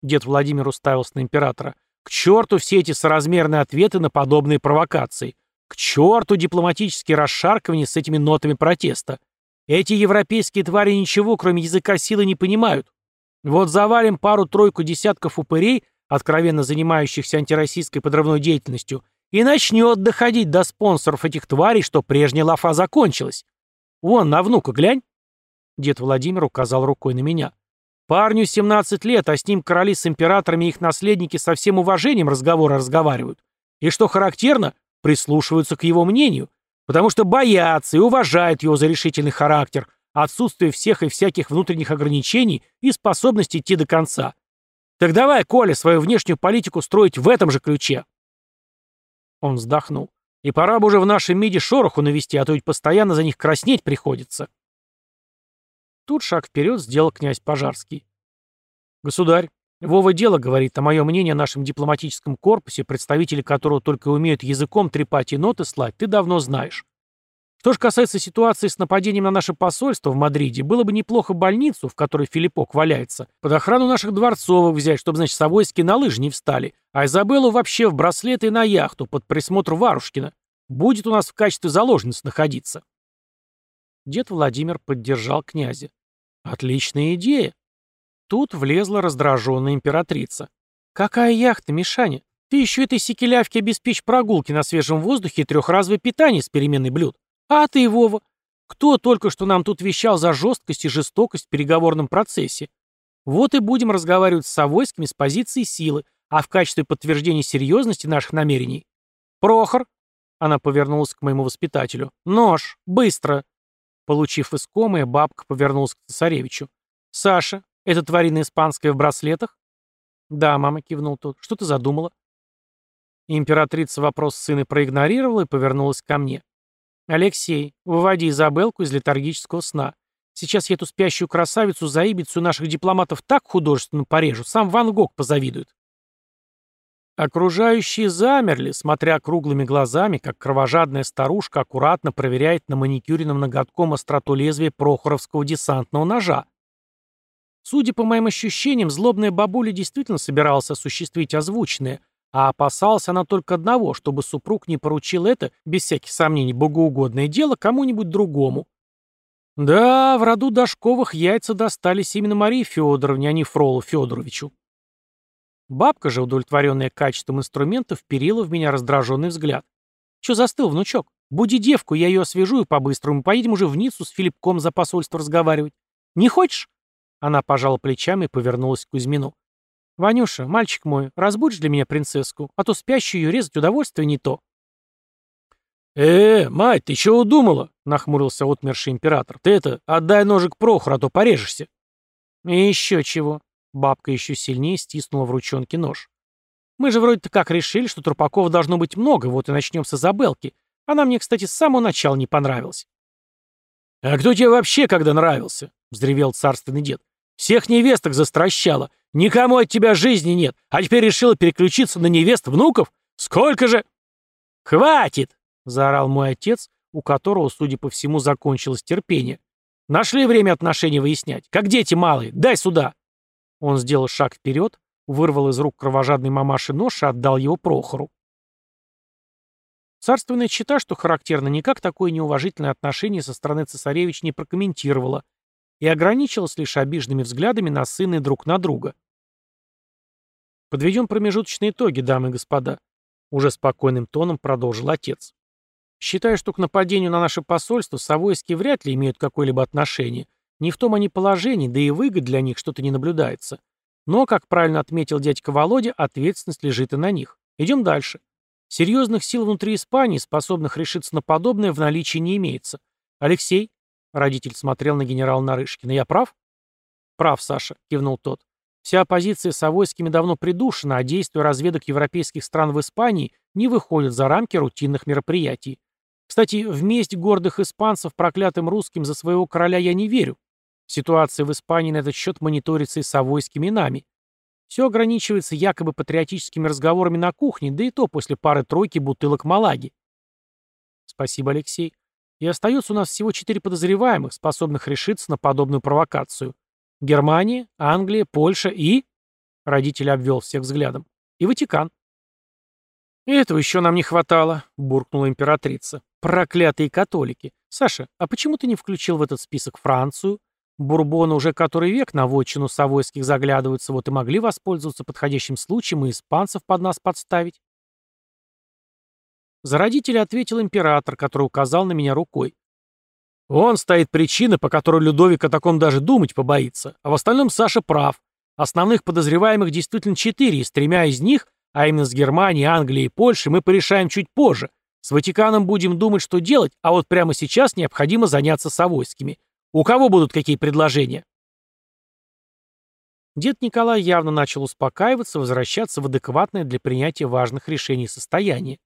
Дед Владимир уставился на императора. «К черту все эти соразмерные ответы на подобные провокации. К черту дипломатические расшаркивания с этими нотами протеста. Эти европейские твари ничего, кроме языка силы, не понимают. Вот завалим пару-тройку десятков упырей, откровенно занимающихся антироссийской подрывной деятельностью, и начнет доходить до спонсоров этих тварей, что прежняя лафа закончилась. Вон, на внука глянь. Дед Владимир указал рукой на меня. Парню 17 лет, а с ним короли с императорами и их наследники со всем уважением разговоры разговаривают. И что характерно, прислушиваются к его мнению, потому что боятся и уважают его за решительный характер, отсутствие всех и всяких внутренних ограничений и способность идти до конца. Так давай, Коля, свою внешнюю политику строить в этом же ключе. Он вздохнул. И пора бы уже в нашем МИДе шороху навести, а то ведь постоянно за них краснеть приходится. Тут шаг вперед сделал князь Пожарский. «Государь, Вова дело говорит, а мое мнение о нашем дипломатическом корпусе, представители которого только умеют языком трепать и ноты слать, ты давно знаешь. Что же касается ситуации с нападением на наше посольство в Мадриде, было бы неплохо больницу, в которой Филиппок валяется, под охрану наших дворцовых взять, чтобы, значит, Савойские на лыжи не встали, а Изабеллу вообще в браслеты и на яхту под присмотр Варушкина. Будет у нас в качестве заложницы находиться». Дед Владимир поддержал князя. Отличная идея. Тут влезла раздраженная императрица. Какая яхта, Мишаня? Ты еще этой секелявке обеспечь прогулки на свежем воздухе и трехразовое питание с переменной блюд. А ты, Вова? Кто только что нам тут вещал за жесткость и жестокость в переговорном процессе? Вот и будем разговаривать с Савойскими с позиции силы, а в качестве подтверждения серьезности наших намерений. Прохор, она повернулась к моему воспитателю. Нож, быстро. Получив искомое, бабка повернулась к цесаревичу. «Саша, это тварина испанская в браслетах?» «Да, мама», — кивнул тот. «Что ты задумала?» Императрица вопрос сына проигнорировала и повернулась ко мне. «Алексей, выводи Изабелку из летаргического сна. Сейчас я эту спящую красавицу за ибицу наших дипломатов так художественно порежу, сам Ван Гог позавидует». Окружающие замерли, смотря круглыми глазами, как кровожадная старушка аккуратно проверяет на маникюренном ноготком остроту лезвия прохоровского десантного ножа. Судя по моим ощущениям, злобная бабуля действительно собиралась осуществить озвученное, а опасалась она только одного, чтобы супруг не поручил это, без всяких сомнений, богоугодное дело кому-нибудь другому. Да, в роду Дашковых яйца достались именно Марии Федоровне, а не Фролу Федоровичу. Бабка же, удовлетворенная качеством инструмента, вперила в меня раздраженный взгляд. Че застыл, внучок? Буди девку, я ее освежу и по-быстрому. Поедем уже в Ниццу с Филиппком за посольство разговаривать. Не хочешь? Она пожала плечами и повернулась к Кузьмину. «Ванюша, мальчик мой, разбудишь для меня принцесску, а то спящую ее резать удовольствие не то». «Э, мать, ты чего удумала?» — нахмурился отмерший император. «Ты это, отдай ножик Прохору, а то порежешься». «И еще чего». Бабка еще сильнее стиснула в ручонке нож. «Мы же вроде-то как решили, что Трупаков должно быть много, вот и начнем с Изабелки. Она мне, кстати, с самого начала не понравилась». «А кто тебе вообще когда нравился?» — взревел царственный дед. «Всех невесток застращала. Никому от тебя жизни нет. А теперь решила переключиться на невест внуков? Сколько же...» «Хватит!» — заорал мой отец, у которого, судя по всему, закончилось терпение. «Нашли время отношений выяснять. Как дети малые. Дай сюда!» Он сделал шаг вперед, вырвал из рук кровожадной мамаши нож и отдал его Прохору. Царственная чита, что характерно, никак такое неуважительное отношение со стороны цесаревич не прокомментировала и ограничилась лишь обиженными взглядами на сына и друг на друга. Подведем промежуточные итоги, дамы и господа. Уже спокойным тоном продолжил отец. Считаю, что к нападению на наше посольство Савойские вряд ли имеют какое-либо отношение. Не в том они положении, да и выгод для них что-то не наблюдается. Но, как правильно отметил дядька Володя, ответственность лежит и на них. Идем дальше. Серьезных сил внутри Испании, способных решиться на подобное, в наличии не имеется. Алексей, родитель смотрел на генерала Нарышкина, я прав? Прав, Саша, кивнул тот. Вся оппозиция Савойскими давно придушена, а действия разведок европейских стран в Испании не выходят за рамки рутинных мероприятий. Кстати, в месть гордых испанцев проклятым русским за своего короля я не верю. Ситуация в Испании на этот счет мониторится и Савойскими нами. Все ограничивается якобы патриотическими разговорами на кухне, да и то после пары-тройки бутылок малаги. Спасибо, Алексей. И остается у нас всего четыре подозреваемых, способных решиться на подобную провокацию. Германия, Англия, Польша и... Родитель обвел всех взглядом. И Ватикан. «Этого еще нам не хватало», — буркнула императрица. «Проклятые католики! Саша, а почему ты не включил в этот список Францию, Бурбоны уже который век на вотчину Савойских заглядываются, вот и могли воспользоваться подходящим случаем и испанцев под нас подставить. За родителя ответил император, который указал на меня рукой. Он стоит причина, по которой Людовик о таком даже думать побоится. А в остальном Саша прав. Основных подозреваемых действительно четыре, и с тремя из них, а именно с Германией, Англией и Польшей, мы порешаем чуть позже. С Ватиканом будем думать, что делать, а вот прямо сейчас необходимо заняться Савойскими. У кого будут какие предложения?» Дед Николай явно начал успокаиваться, возвращаться в адекватное для принятия важных решений состояние.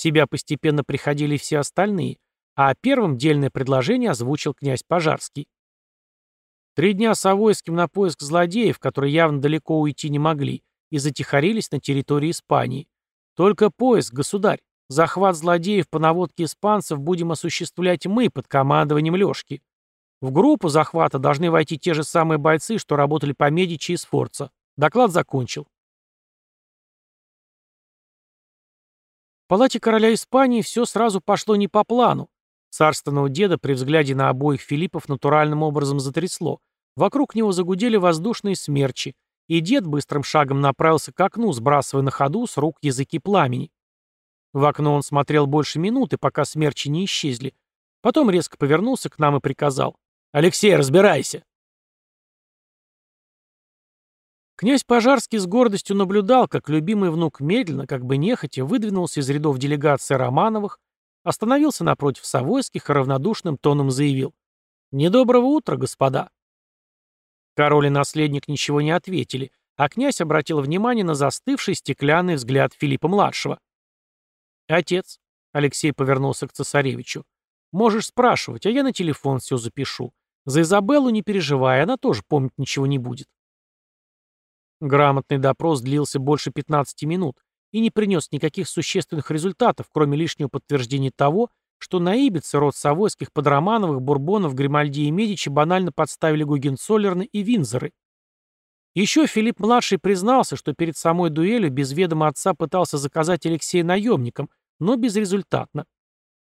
Себя постепенно приходили все остальные, а первым дельное предложение озвучил князь Пожарский. Три дня с Авойским на поиск злодеев, которые явно далеко уйти не могли, и затихарились на территории Испании. Только поиск, государь. Захват злодеев по наводке испанцев будем осуществлять мы под командованием Лёшки. В группу захвата должны войти те же самые бойцы, что работали по Медичи и Сфорца. Доклад закончил. Палате короля Испании все сразу пошло не по плану. Царственного деда при взгляде на обоих Филиппов натуральным образом затрясло. Вокруг него загудели воздушные смерчи, и дед быстрым шагом направился к окну, сбрасывая на ходу с рук языки пламени. В окно он смотрел больше минуты, пока смерчи не исчезли. Потом резко повернулся к нам и приказал. Алексей, разбирайся!» Князь Пожарский с гордостью наблюдал, как любимый внук медленно, как бы нехотя, выдвинулся из рядов делегации Романовых, остановился напротив Савойских и равнодушным тоном заявил «Недоброго утра, господа!» Король и наследник ничего не ответили, а князь обратил внимание на застывший стеклянный взгляд Филиппа-младшего. «Отец», — Алексей повернулся к цесаревичу, — «можешь спрашивать, а я на телефон все запишу. За Изабеллу не переживай, она тоже помнить ничего не будет. Грамотный допрос длился больше 15 минут и не принес никаких существенных результатов, кроме лишнего подтверждения того, что на Ибице род Савойских, Подромановых, Бурбонов, Гримальди и Медичи банально подставили Гугенцоллерны и Винзоры. Еще Филипп-младший признался, что перед самой дуэлью без ведома отца пытался заказать Алексея наемником, но безрезультатно.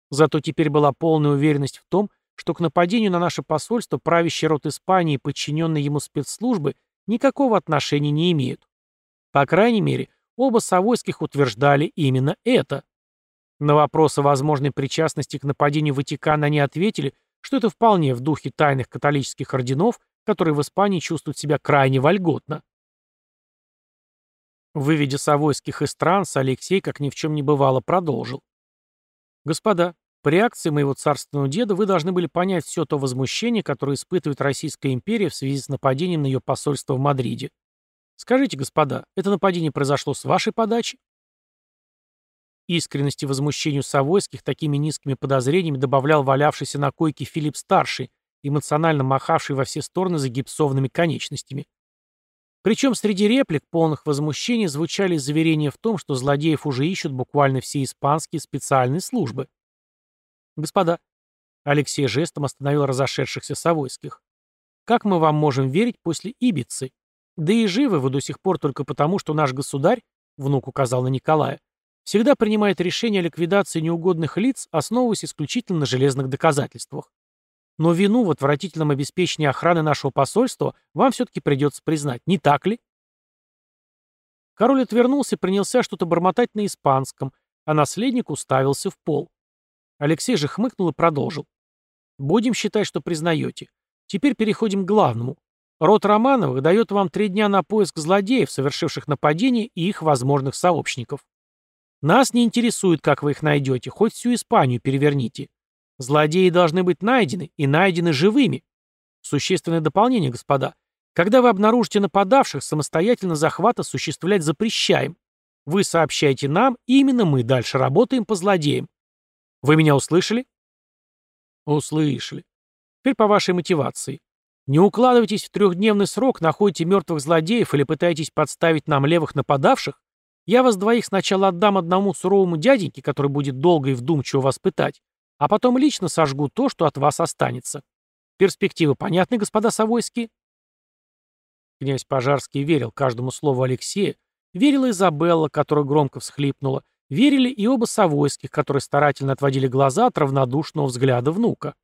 Зато теперь была полная уверенность в том, что к нападению на наше посольство правящий род Испании и подчиненные ему спецслужбы никакого отношения не имеют. По крайней мере, оба Савойских утверждали именно это. На вопрос о возможной причастности к нападению Ватикана они ответили, что это вполне в духе тайных католических орденов, которые в Испании чувствуют себя крайне вольготно. Выведя Савойских из транса, Алексей, как ни в чем не бывало, продолжил. «Господа, по реакции моего царственного деда вы должны были понять все то возмущение, которое испытывает Российская империя в связи с нападением на ее посольство в Мадриде. Скажите, господа, это нападение произошло с вашей подачи?» Искренности возмущению Савойских такими низкими подозрениями добавлял валявшийся на койке Филипп-старший, эмоционально махавший во все стороны загипсованными конечностями. Причем среди реплик, полных возмущений, звучали заверения в том, что злодеев уже ищут буквально все испанские специальные службы. «Господа», — Алексей жестом остановил разошедшихся Савойских, «как мы вам можем верить после Ибицы? Да и живы вы до сих пор только потому, что наш государь, — внук указал на Николая, всегда принимает решение о ликвидации неугодных лиц, основываясь исключительно на железных доказательствах. Но вину в отвратительном обеспечении охраны нашего посольства вам все-таки придется признать, не так ли? Король отвернулся и принялся что-то бормотать на испанском, а наследник уставился в пол. Алексей же хмыкнул и продолжил. «Будем считать, что признаете. Теперь переходим к главному. Род Романовых дает вам три дня на поиск злодеев, совершивших нападение, и их возможных сообщников. Нас не интересует, как вы их найдете, хоть всю Испанию переверните. Злодеи должны быть найдены, и найдены живыми. Существенное дополнение, господа. Когда вы обнаружите нападавших, самостоятельно захват осуществлять запрещаем. Вы сообщаете нам, и именно мы дальше работаем по злодеям. Вы меня услышали? Услышали. Теперь по вашей мотивации. Не укладывайтесь в трехдневный срок, находите мертвых злодеев или пытаетесь подставить нам левых нападавших, я вас двоих сначала отдам одному суровому дяденьке, который будет долго и вдумчиво вас пытать, а потом лично сожгу то, что от вас останется. Перспективы понятны, господа Савойские?» Князь Пожарский верил каждому слову Алексея, верила Изабелла, которая громко всхлипнула, верили и оба Савойских, которые старательно отводили глаза от равнодушного взгляда внука.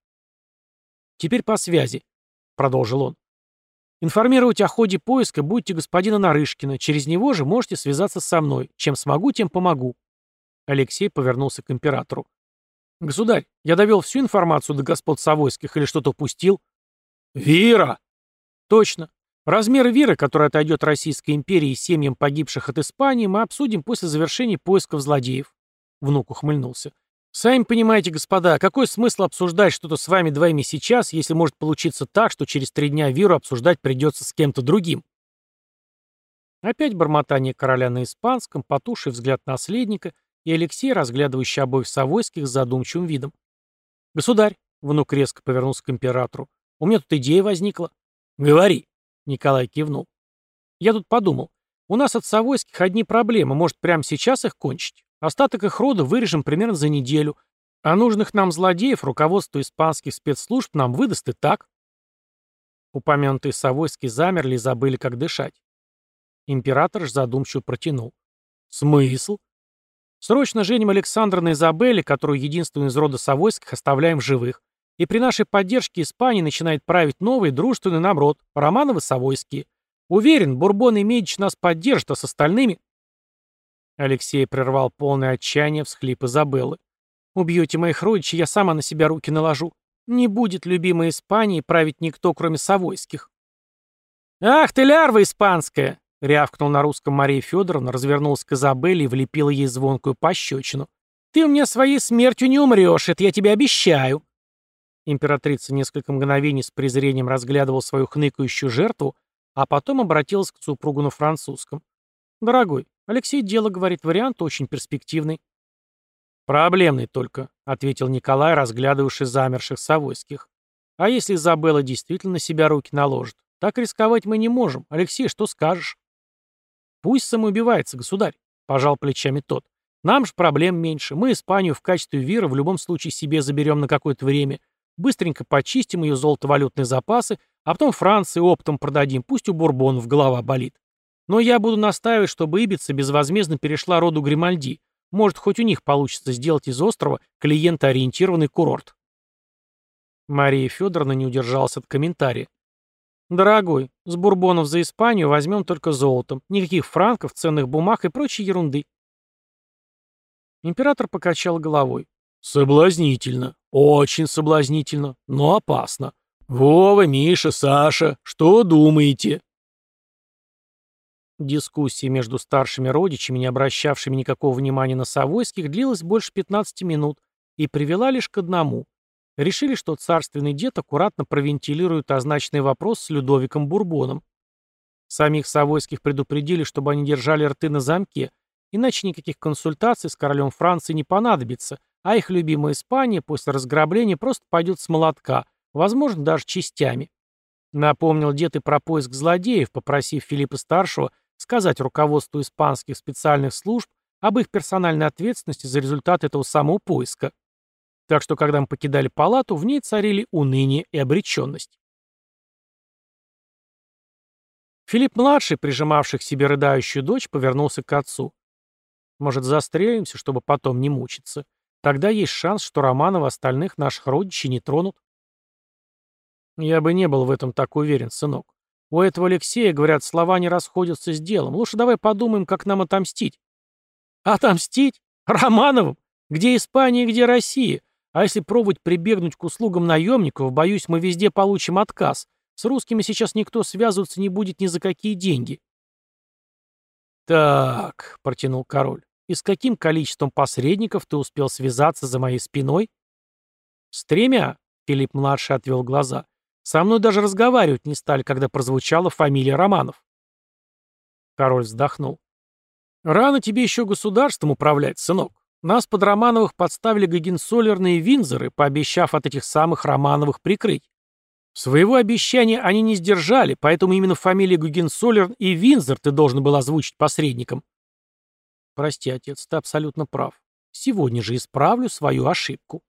«Теперь по связи», — продолжил он. Информировать о ходе поиска будете господина Нарышкина. Через него же можете связаться со мной. Чем смогу, тем помогу. Алексей повернулся к императору. «Государь, я довел всю информацию до господ Савойских или что-то упустил?» «Вира!» «Точно. Размер Виры, который отойдет Российской империи и семьям погибших от Испании, мы обсудим после завершения поисков злодеев». Внук ухмыльнулся. Сами понимаете, господа, какой смысл обсуждать что-то с вами двоими сейчас, если может получиться так, что через три дня Виру обсуждать придется с кем-то другим? Опять бормотание короля на испанском, потуший взгляд наследника и Алексей, разглядывающий обоих Савойских с задумчивым видом. «Государь», — внук резко повернулся к императору, — «у меня тут идея возникла». «Говори», — Николай кивнул. «Я тут подумал. У нас от Савойских одни проблемы, может, прямо сейчас их кончить? Остаток их рода вырежем примерно за неделю, а нужных нам злодеев руководство испанских спецслужб нам выдаст и так. Упомянутые Савойские замерли и забыли, как дышать. Император же задумчиво протянул. Смысл? Срочно женим Александра на Изабелле, которую единственную из рода Савойских оставляем живых. И при нашей поддержке Испания начинает править новый, дружественный нам род, Романовы Савойские. Уверен, Бурбон и Медич нас поддержат, а с остальными... Алексей прервал полное отчаяние всхлип Изабеллы. «Убьете моих родичей, я сама на себя руки наложу. Не будет любимой Испании править никто, кроме Савойских». «Ах ты, лярва испанская!» — рявкнул на русском Мария Федоровна, развернулась к Изабелле и влепила ей звонкую пощечину. «Ты мне своей смертью не умрешь, это я тебе обещаю!» Императрица несколько мгновений с презрением разглядывала свою хныкающую жертву, а потом обратилась к супругу на французском. «Дорогой, Алексей дело говорит, вариант очень перспективный. Проблемный только, ответил Николай, разглядывавший замерших Савойских. А если Изабелла действительно на себя руки наложит? Так рисковать мы не можем. Алексей, что скажешь? Пусть самоубивается, государь, пожал плечами тот. Нам же проблем меньше. Мы Испанию в качестве вира в любом случае себе заберем на какое-то время. Быстренько почистим ее золотовалютные запасы, а потом Франции оптом продадим, пусть у Бурбонов голова болит. Но я буду настаивать, чтобы Ибица безвозмездно перешла роду Гримальди. Может, хоть у них получится сделать из острова клиентоориентированный курорт. Мария Федоровна не удержалась от комментария. «Дорогой, с бурбонов за Испанию возьмем только золотом. Никаких франков, ценных бумаг и прочей ерунды». Император покачал головой. «Соблазнительно. Очень соблазнительно. Но опасно. Вова, Миша, Саша, что думаете?» Дискуссия между старшими родичами, не обращавшими никакого внимания на Савойских, длилась больше 15 минут и привела лишь к одному. Решили, что царственный дед аккуратно провентилирует означенный вопрос с Людовиком Бурбоном. Самих Савойских предупредили, чтобы они держали рты на замке, иначе никаких консультаций с королем Франции не понадобится, а их любимая Испания после разграбления просто пойдет с молотка, возможно, даже частями. Напомнил дед и про поиск злодеев, попросив Филиппа-старшего сказать руководству испанских специальных служб об их персональной ответственности за результат этого самого поиска. Так что, когда мы покидали палату, в ней царили уныние и обреченность. Филипп-младший, прижимавший к себе рыдающую дочь, повернулся к отцу. «Может, застрелимся, чтобы потом не мучиться? Тогда есть шанс, что Романова остальных наших родичей не тронут». «Я бы не был в этом так уверен, сынок. У этого Алексея, говорят, слова не расходятся с делом. Лучше давай подумаем, как нам отомстить». «Отомстить? Романовым? Где Испания, где Россия? А если пробовать прибегнуть к услугам наемников, боюсь, мы везде получим отказ. С русскими сейчас никто связываться не будет ни за какие деньги. «Так», — протянул король, — «и с каким количеством посредников ты успел связаться за моей спиной?» «С тремя», — Филипп-младший отвел глаза. «Со мной даже разговаривать не стали, когда прозвучала фамилия Романов». Король вздохнул. «Рано тебе еще государством управлять, сынок. Нас под Романовых подставили Гагенсолерные Винзоры, пообещав от этих самых Романовых прикрыть. Своего обещания они не сдержали, поэтому именно фамилии Гагенсолерн и Винзор ты должен был озвучить посредником. Прости, отец, ты абсолютно прав. Сегодня же исправлю свою ошибку.